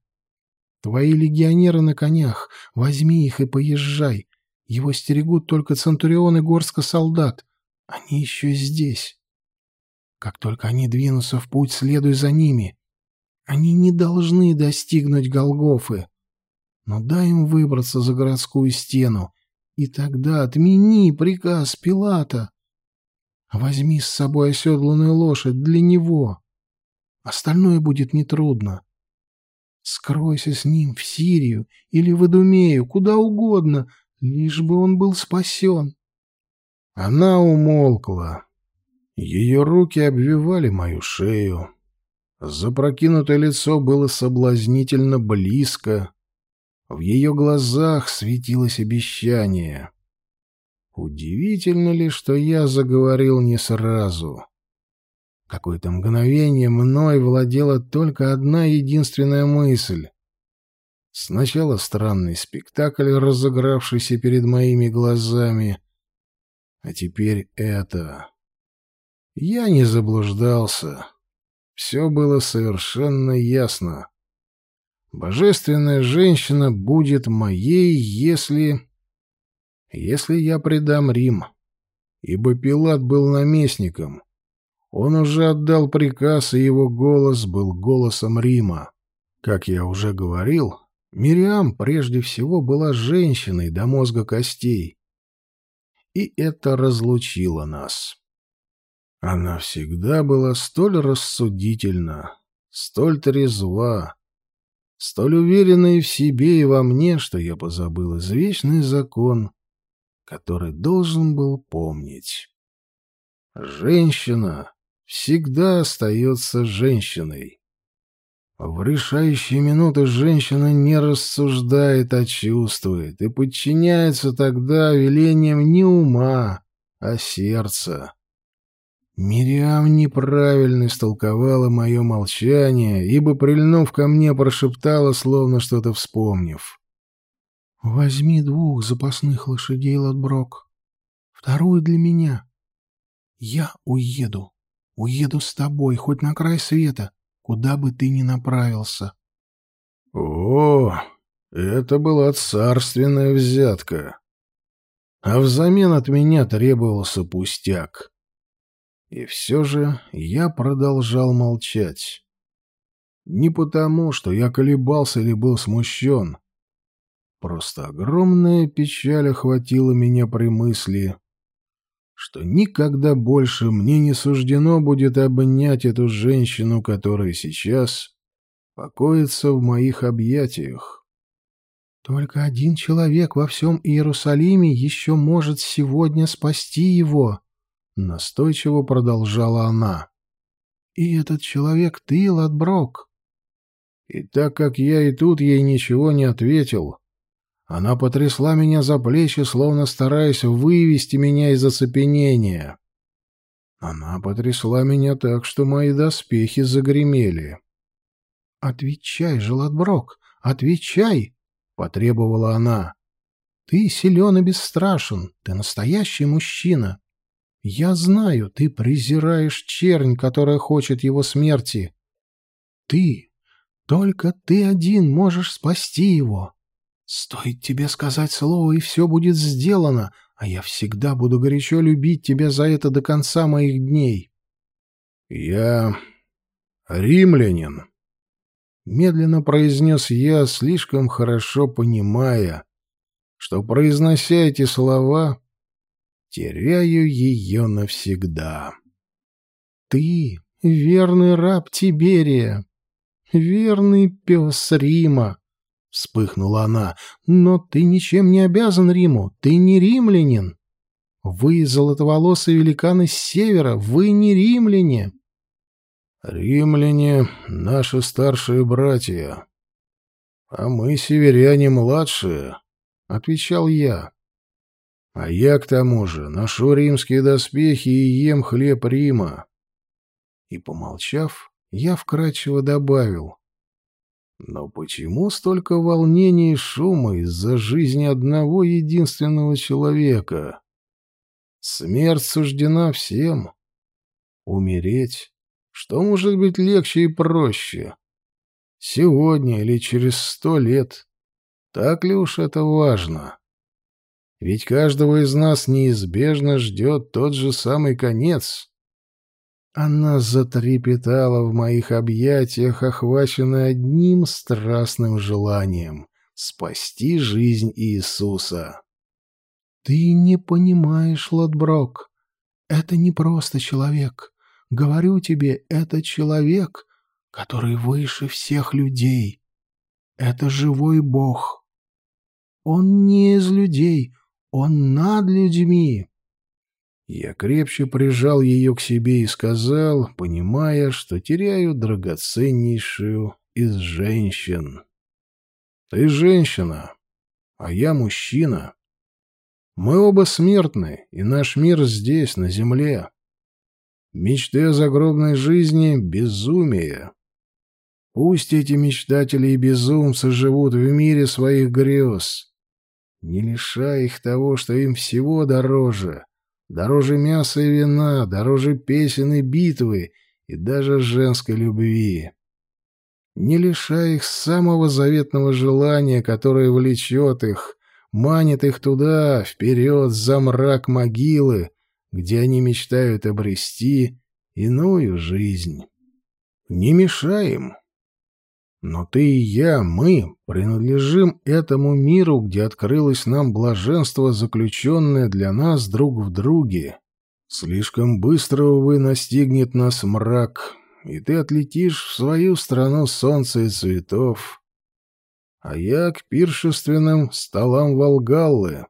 Твои легионеры на конях. Возьми их и поезжай. Его стерегут только Центурион и горстка солдат. Они еще здесь. Как только они двинутся в путь, следуй за ними. Они не должны достигнуть Голгофы. Но дай им выбраться за городскую стену, и тогда отмени приказ Пилата. Возьми с собой оседланную лошадь для него. Остальное будет нетрудно. Скройся с ним в Сирию или в Идумею, куда угодно, лишь бы он был спасен. Она умолкла. Ее руки обвивали мою шею. Запрокинутое лицо было соблазнительно близко. В ее глазах светилось обещание. Удивительно ли, что я заговорил не сразу? Какое-то мгновение мной владела только одна единственная мысль. Сначала странный спектакль, разыгравшийся перед моими глазами, а теперь это. Я не заблуждался. Все было совершенно ясно. Божественная женщина будет моей, если... Если я предам Рим. Ибо Пилат был наместником. Он уже отдал приказ, и его голос был голосом Рима. Как я уже говорил, Мириам прежде всего была женщиной до мозга костей. И это разлучило нас. Она всегда была столь рассудительна, столь трезва, столь уверенной в себе и во мне, что я позабыл извечный закон, который должен был помнить. Женщина всегда остается женщиной. В решающие минуты женщина не рассуждает, а чувствует, и подчиняется тогда велениям не ума, а сердца. Мириам неправильно истолковала мое молчание, ибо, прильнув ко мне, прошептала, словно что-то вспомнив. «Возьми двух запасных лошадей, Лотброк, вторую для меня. Я уеду, уеду с тобой, хоть на край света, куда бы ты ни направился. О, это была царственная взятка. А взамен от меня требовался пустяк. И все же я продолжал молчать. Не потому, что я колебался или был смущен. Просто огромная печаль охватила меня при мысли, что никогда больше мне не суждено будет обнять эту женщину, которая сейчас покоится в моих объятиях. Только один человек во всем Иерусалиме еще может сегодня спасти его, — настойчиво продолжала она. И этот человек ты, Ладброк. И так как я и тут ей ничего не ответил, она потрясла меня за плечи, словно стараясь вывести меня из оцепенения. Она потрясла меня так, что мои доспехи загремели. «Отвечай, Желотброк, отвечай!» — потребовала она. «Ты силен и бесстрашен, ты настоящий мужчина. Я знаю, ты презираешь чернь, которая хочет его смерти. Ты, только ты один можешь спасти его. Стоит тебе сказать слово, и все будет сделано, а я всегда буду горячо любить тебя за это до конца моих дней. Я римлянин, медленно произнес я, слишком хорошо понимая, что, произнося эти слова, теряю ее навсегда. Ты верный раб Тиберия, верный пес Рима, вспыхнула она. «Но ты ничем не обязан Риму, ты не римлянин. Вы, золотоволосые великаны с севера, вы не римляне». «Римляне — наши старшие братья, а мы, северяне, младшие», — отвечал я. «А я, к тому же, ношу римские доспехи и ем хлеб Рима». И, помолчав, я вкратчиво добавил. Но почему столько волнений и шума из-за жизни одного единственного человека? Смерть суждена всем. Умереть? Что может быть легче и проще? Сегодня или через сто лет? Так ли уж это важно? Ведь каждого из нас неизбежно ждет тот же самый конец. Она затрепетала в моих объятиях, охваченная одним страстным желанием — спасти жизнь Иисуса. «Ты не понимаешь, Лотброк. Это не просто человек. Говорю тебе, это человек, который выше всех людей. Это живой Бог. Он не из людей, он над людьми. Я крепче прижал ее к себе и сказал, понимая, что теряю драгоценнейшую из женщин. «Ты женщина, а я мужчина. Мы оба смертны, и наш мир здесь, на земле. Мечты о загробной жизни — безумие. Пусть эти мечтатели и безумцы живут в мире своих грез, не лишай их того, что им всего дороже — Дороже мяса и вина, дороже песен и битвы, и даже женской любви. Не лишай их самого заветного желания, которое влечет их, манит их туда, вперед, за мрак могилы, где они мечтают обрести иную жизнь. Не мешай им. Но ты и я, мы, принадлежим этому миру, где открылось нам блаженство, заключенное для нас друг в друге. Слишком быстро, увы, настигнет нас мрак, и ты отлетишь в свою страну солнца и цветов, а я к пиршественным столам Волгаллы.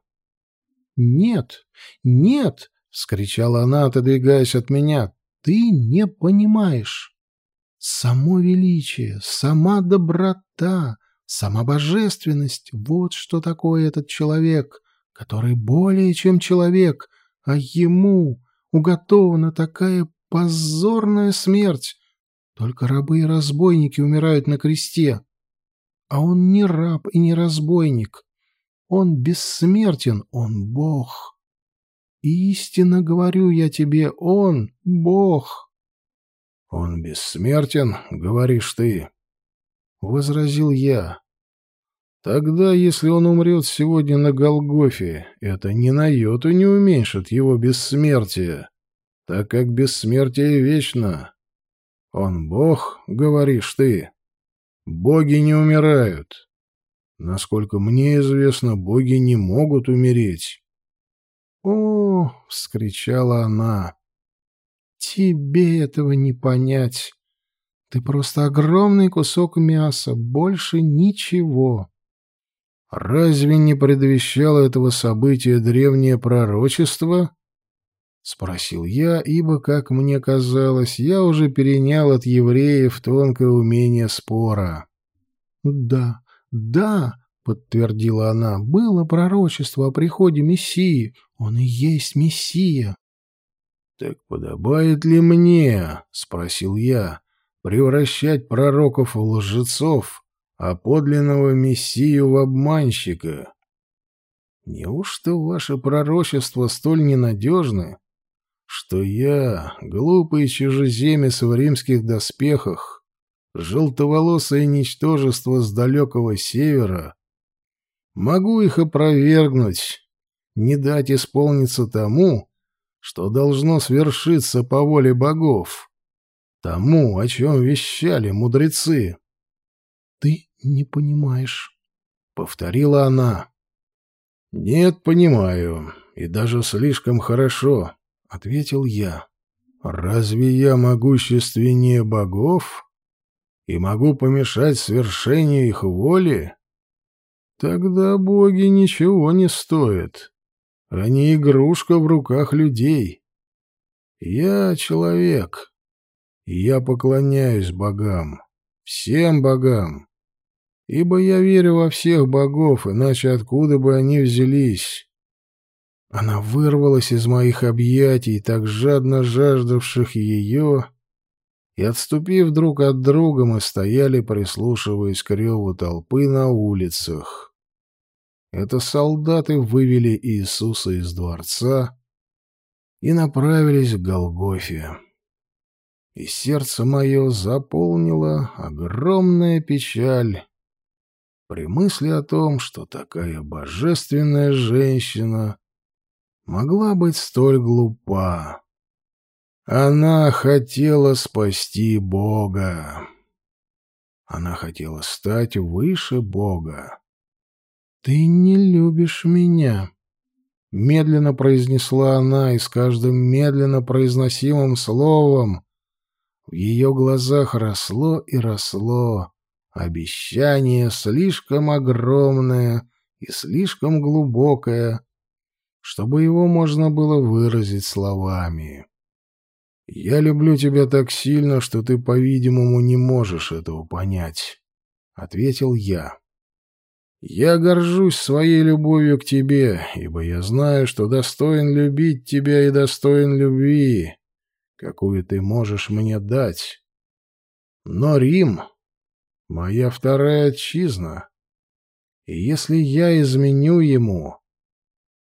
— Нет, нет! — вскричала она, отодвигаясь от меня. — Ты не понимаешь. Само величие, сама доброта, сама божественность — вот что такое этот человек, который более чем человек, а ему уготована такая позорная смерть. Только рабы и разбойники умирают на кресте. А он не раб и не разбойник. Он бессмертен, он Бог. Истинно говорю я тебе, он Бог. «Он бессмертен, говоришь ты», — возразил я. «Тогда, если он умрет сегодня на Голгофе, это ни на йоту не уменьшит его бессмертие, так как бессмертие вечно. Он Бог, говоришь ты. Боги не умирают. Насколько мне известно, боги не могут умереть». «О!» — вскричала она. Тебе этого не понять. Ты просто огромный кусок мяса, больше ничего. Разве не предвещало этого события древнее пророчество? Спросил я, ибо, как мне казалось, я уже перенял от евреев тонкое умение спора. Да, да, подтвердила она, было пророчество о приходе Мессии. Он и есть Мессия. Так подобает ли мне, — спросил я, — превращать пророков в лжецов, а подлинного мессию в обманщика? Неужто ваше пророчество столь ненадежны, что я, глупый чужеземец в римских доспехах, желтоволосое ничтожество с далекого севера, могу их опровергнуть, не дать исполниться тому, что должно свершиться по воле богов, тому, о чем вещали мудрецы. — Ты не понимаешь, — повторила она. — Нет, понимаю, и даже слишком хорошо, — ответил я. — Разве я могущественнее богов и могу помешать свершению их воли? Тогда боги ничего не стоят. Они игрушка в руках людей. Я человек, я поклоняюсь богам, всем богам, ибо я верю во всех богов, иначе откуда бы они взялись? Она вырвалась из моих объятий, так жадно жаждавших ее, и, отступив друг от друга, мы стояли, прислушиваясь к реву толпы на улицах. Это солдаты вывели Иисуса из дворца и направились к Голгофе. И сердце мое заполнило огромная печаль при мысли о том, что такая божественная женщина могла быть столь глупа. Она хотела спасти Бога. Она хотела стать выше Бога. «Ты не любишь меня», — медленно произнесла она, и с каждым медленно произносимым словом в ее глазах росло и росло обещание слишком огромное и слишком глубокое, чтобы его можно было выразить словами. «Я люблю тебя так сильно, что ты, по-видимому, не можешь этого понять», — ответил я. Я горжусь своей любовью к тебе, ибо я знаю, что достоин любить тебя и достоин любви, какую ты можешь мне дать. Но Рим — моя вторая отчизна, и если я изменю ему,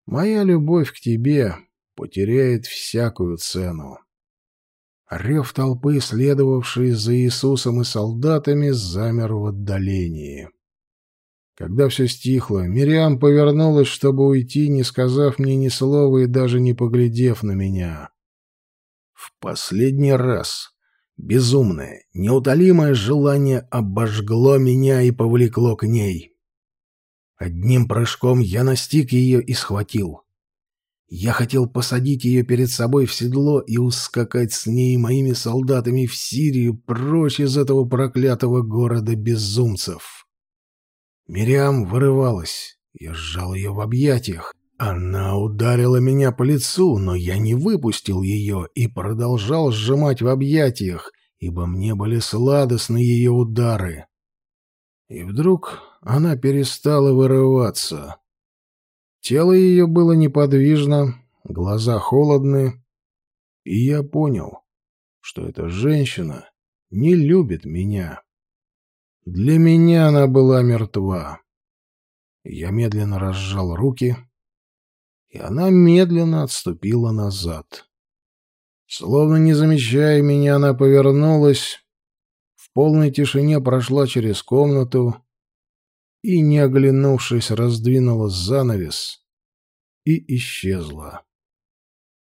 моя любовь к тебе потеряет всякую цену. Рев толпы, следовавшей за Иисусом и солдатами, замер в отдалении. Когда все стихло, Мириам повернулась, чтобы уйти, не сказав мне ни слова и даже не поглядев на меня. В последний раз безумное, неутолимое желание обожгло меня и повлекло к ней. Одним прыжком я настиг ее и схватил. Я хотел посадить ее перед собой в седло и ускакать с ней моими солдатами в Сирию прочь из этого проклятого города безумцев. Мириам вырывалась. Я сжал ее в объятиях. Она ударила меня по лицу, но я не выпустил ее и продолжал сжимать в объятиях, ибо мне были сладостны ее удары. И вдруг она перестала вырываться. Тело ее было неподвижно, глаза холодны, и я понял, что эта женщина не любит меня. Для меня она была мертва. Я медленно разжал руки, и она медленно отступила назад. Словно не замечая меня, она повернулась, в полной тишине прошла через комнату и, не оглянувшись, раздвинула занавес и исчезла.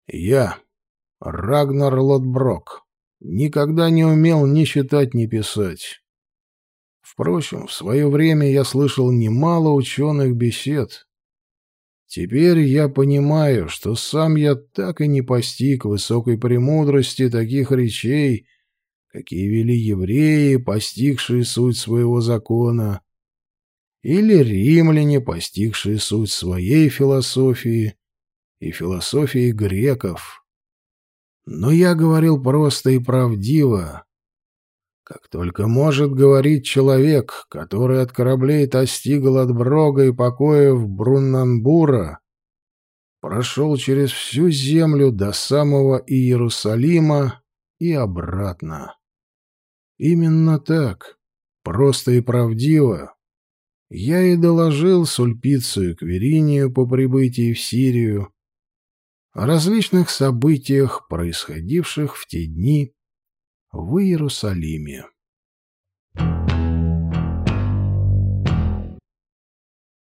Я, Рагнар Лотброк, никогда не умел ни читать, ни писать. Впрочем, в свое время я слышал немало ученых бесед. Теперь я понимаю, что сам я так и не постиг высокой премудрости таких речей, какие вели евреи, постигшие суть своего закона, или римляне, постигшие суть своей философии и философии греков. Но я говорил просто и правдиво, как только может говорить человек, который от кораблей достигал от Брога и покоев Бруннанбура, прошел через всю землю до самого Иерусалима и обратно. Именно так, просто и правдиво, я и доложил Сульпицию Кверинию по прибытии в Сирию о различных событиях, происходивших в те дни в Иерусалиме.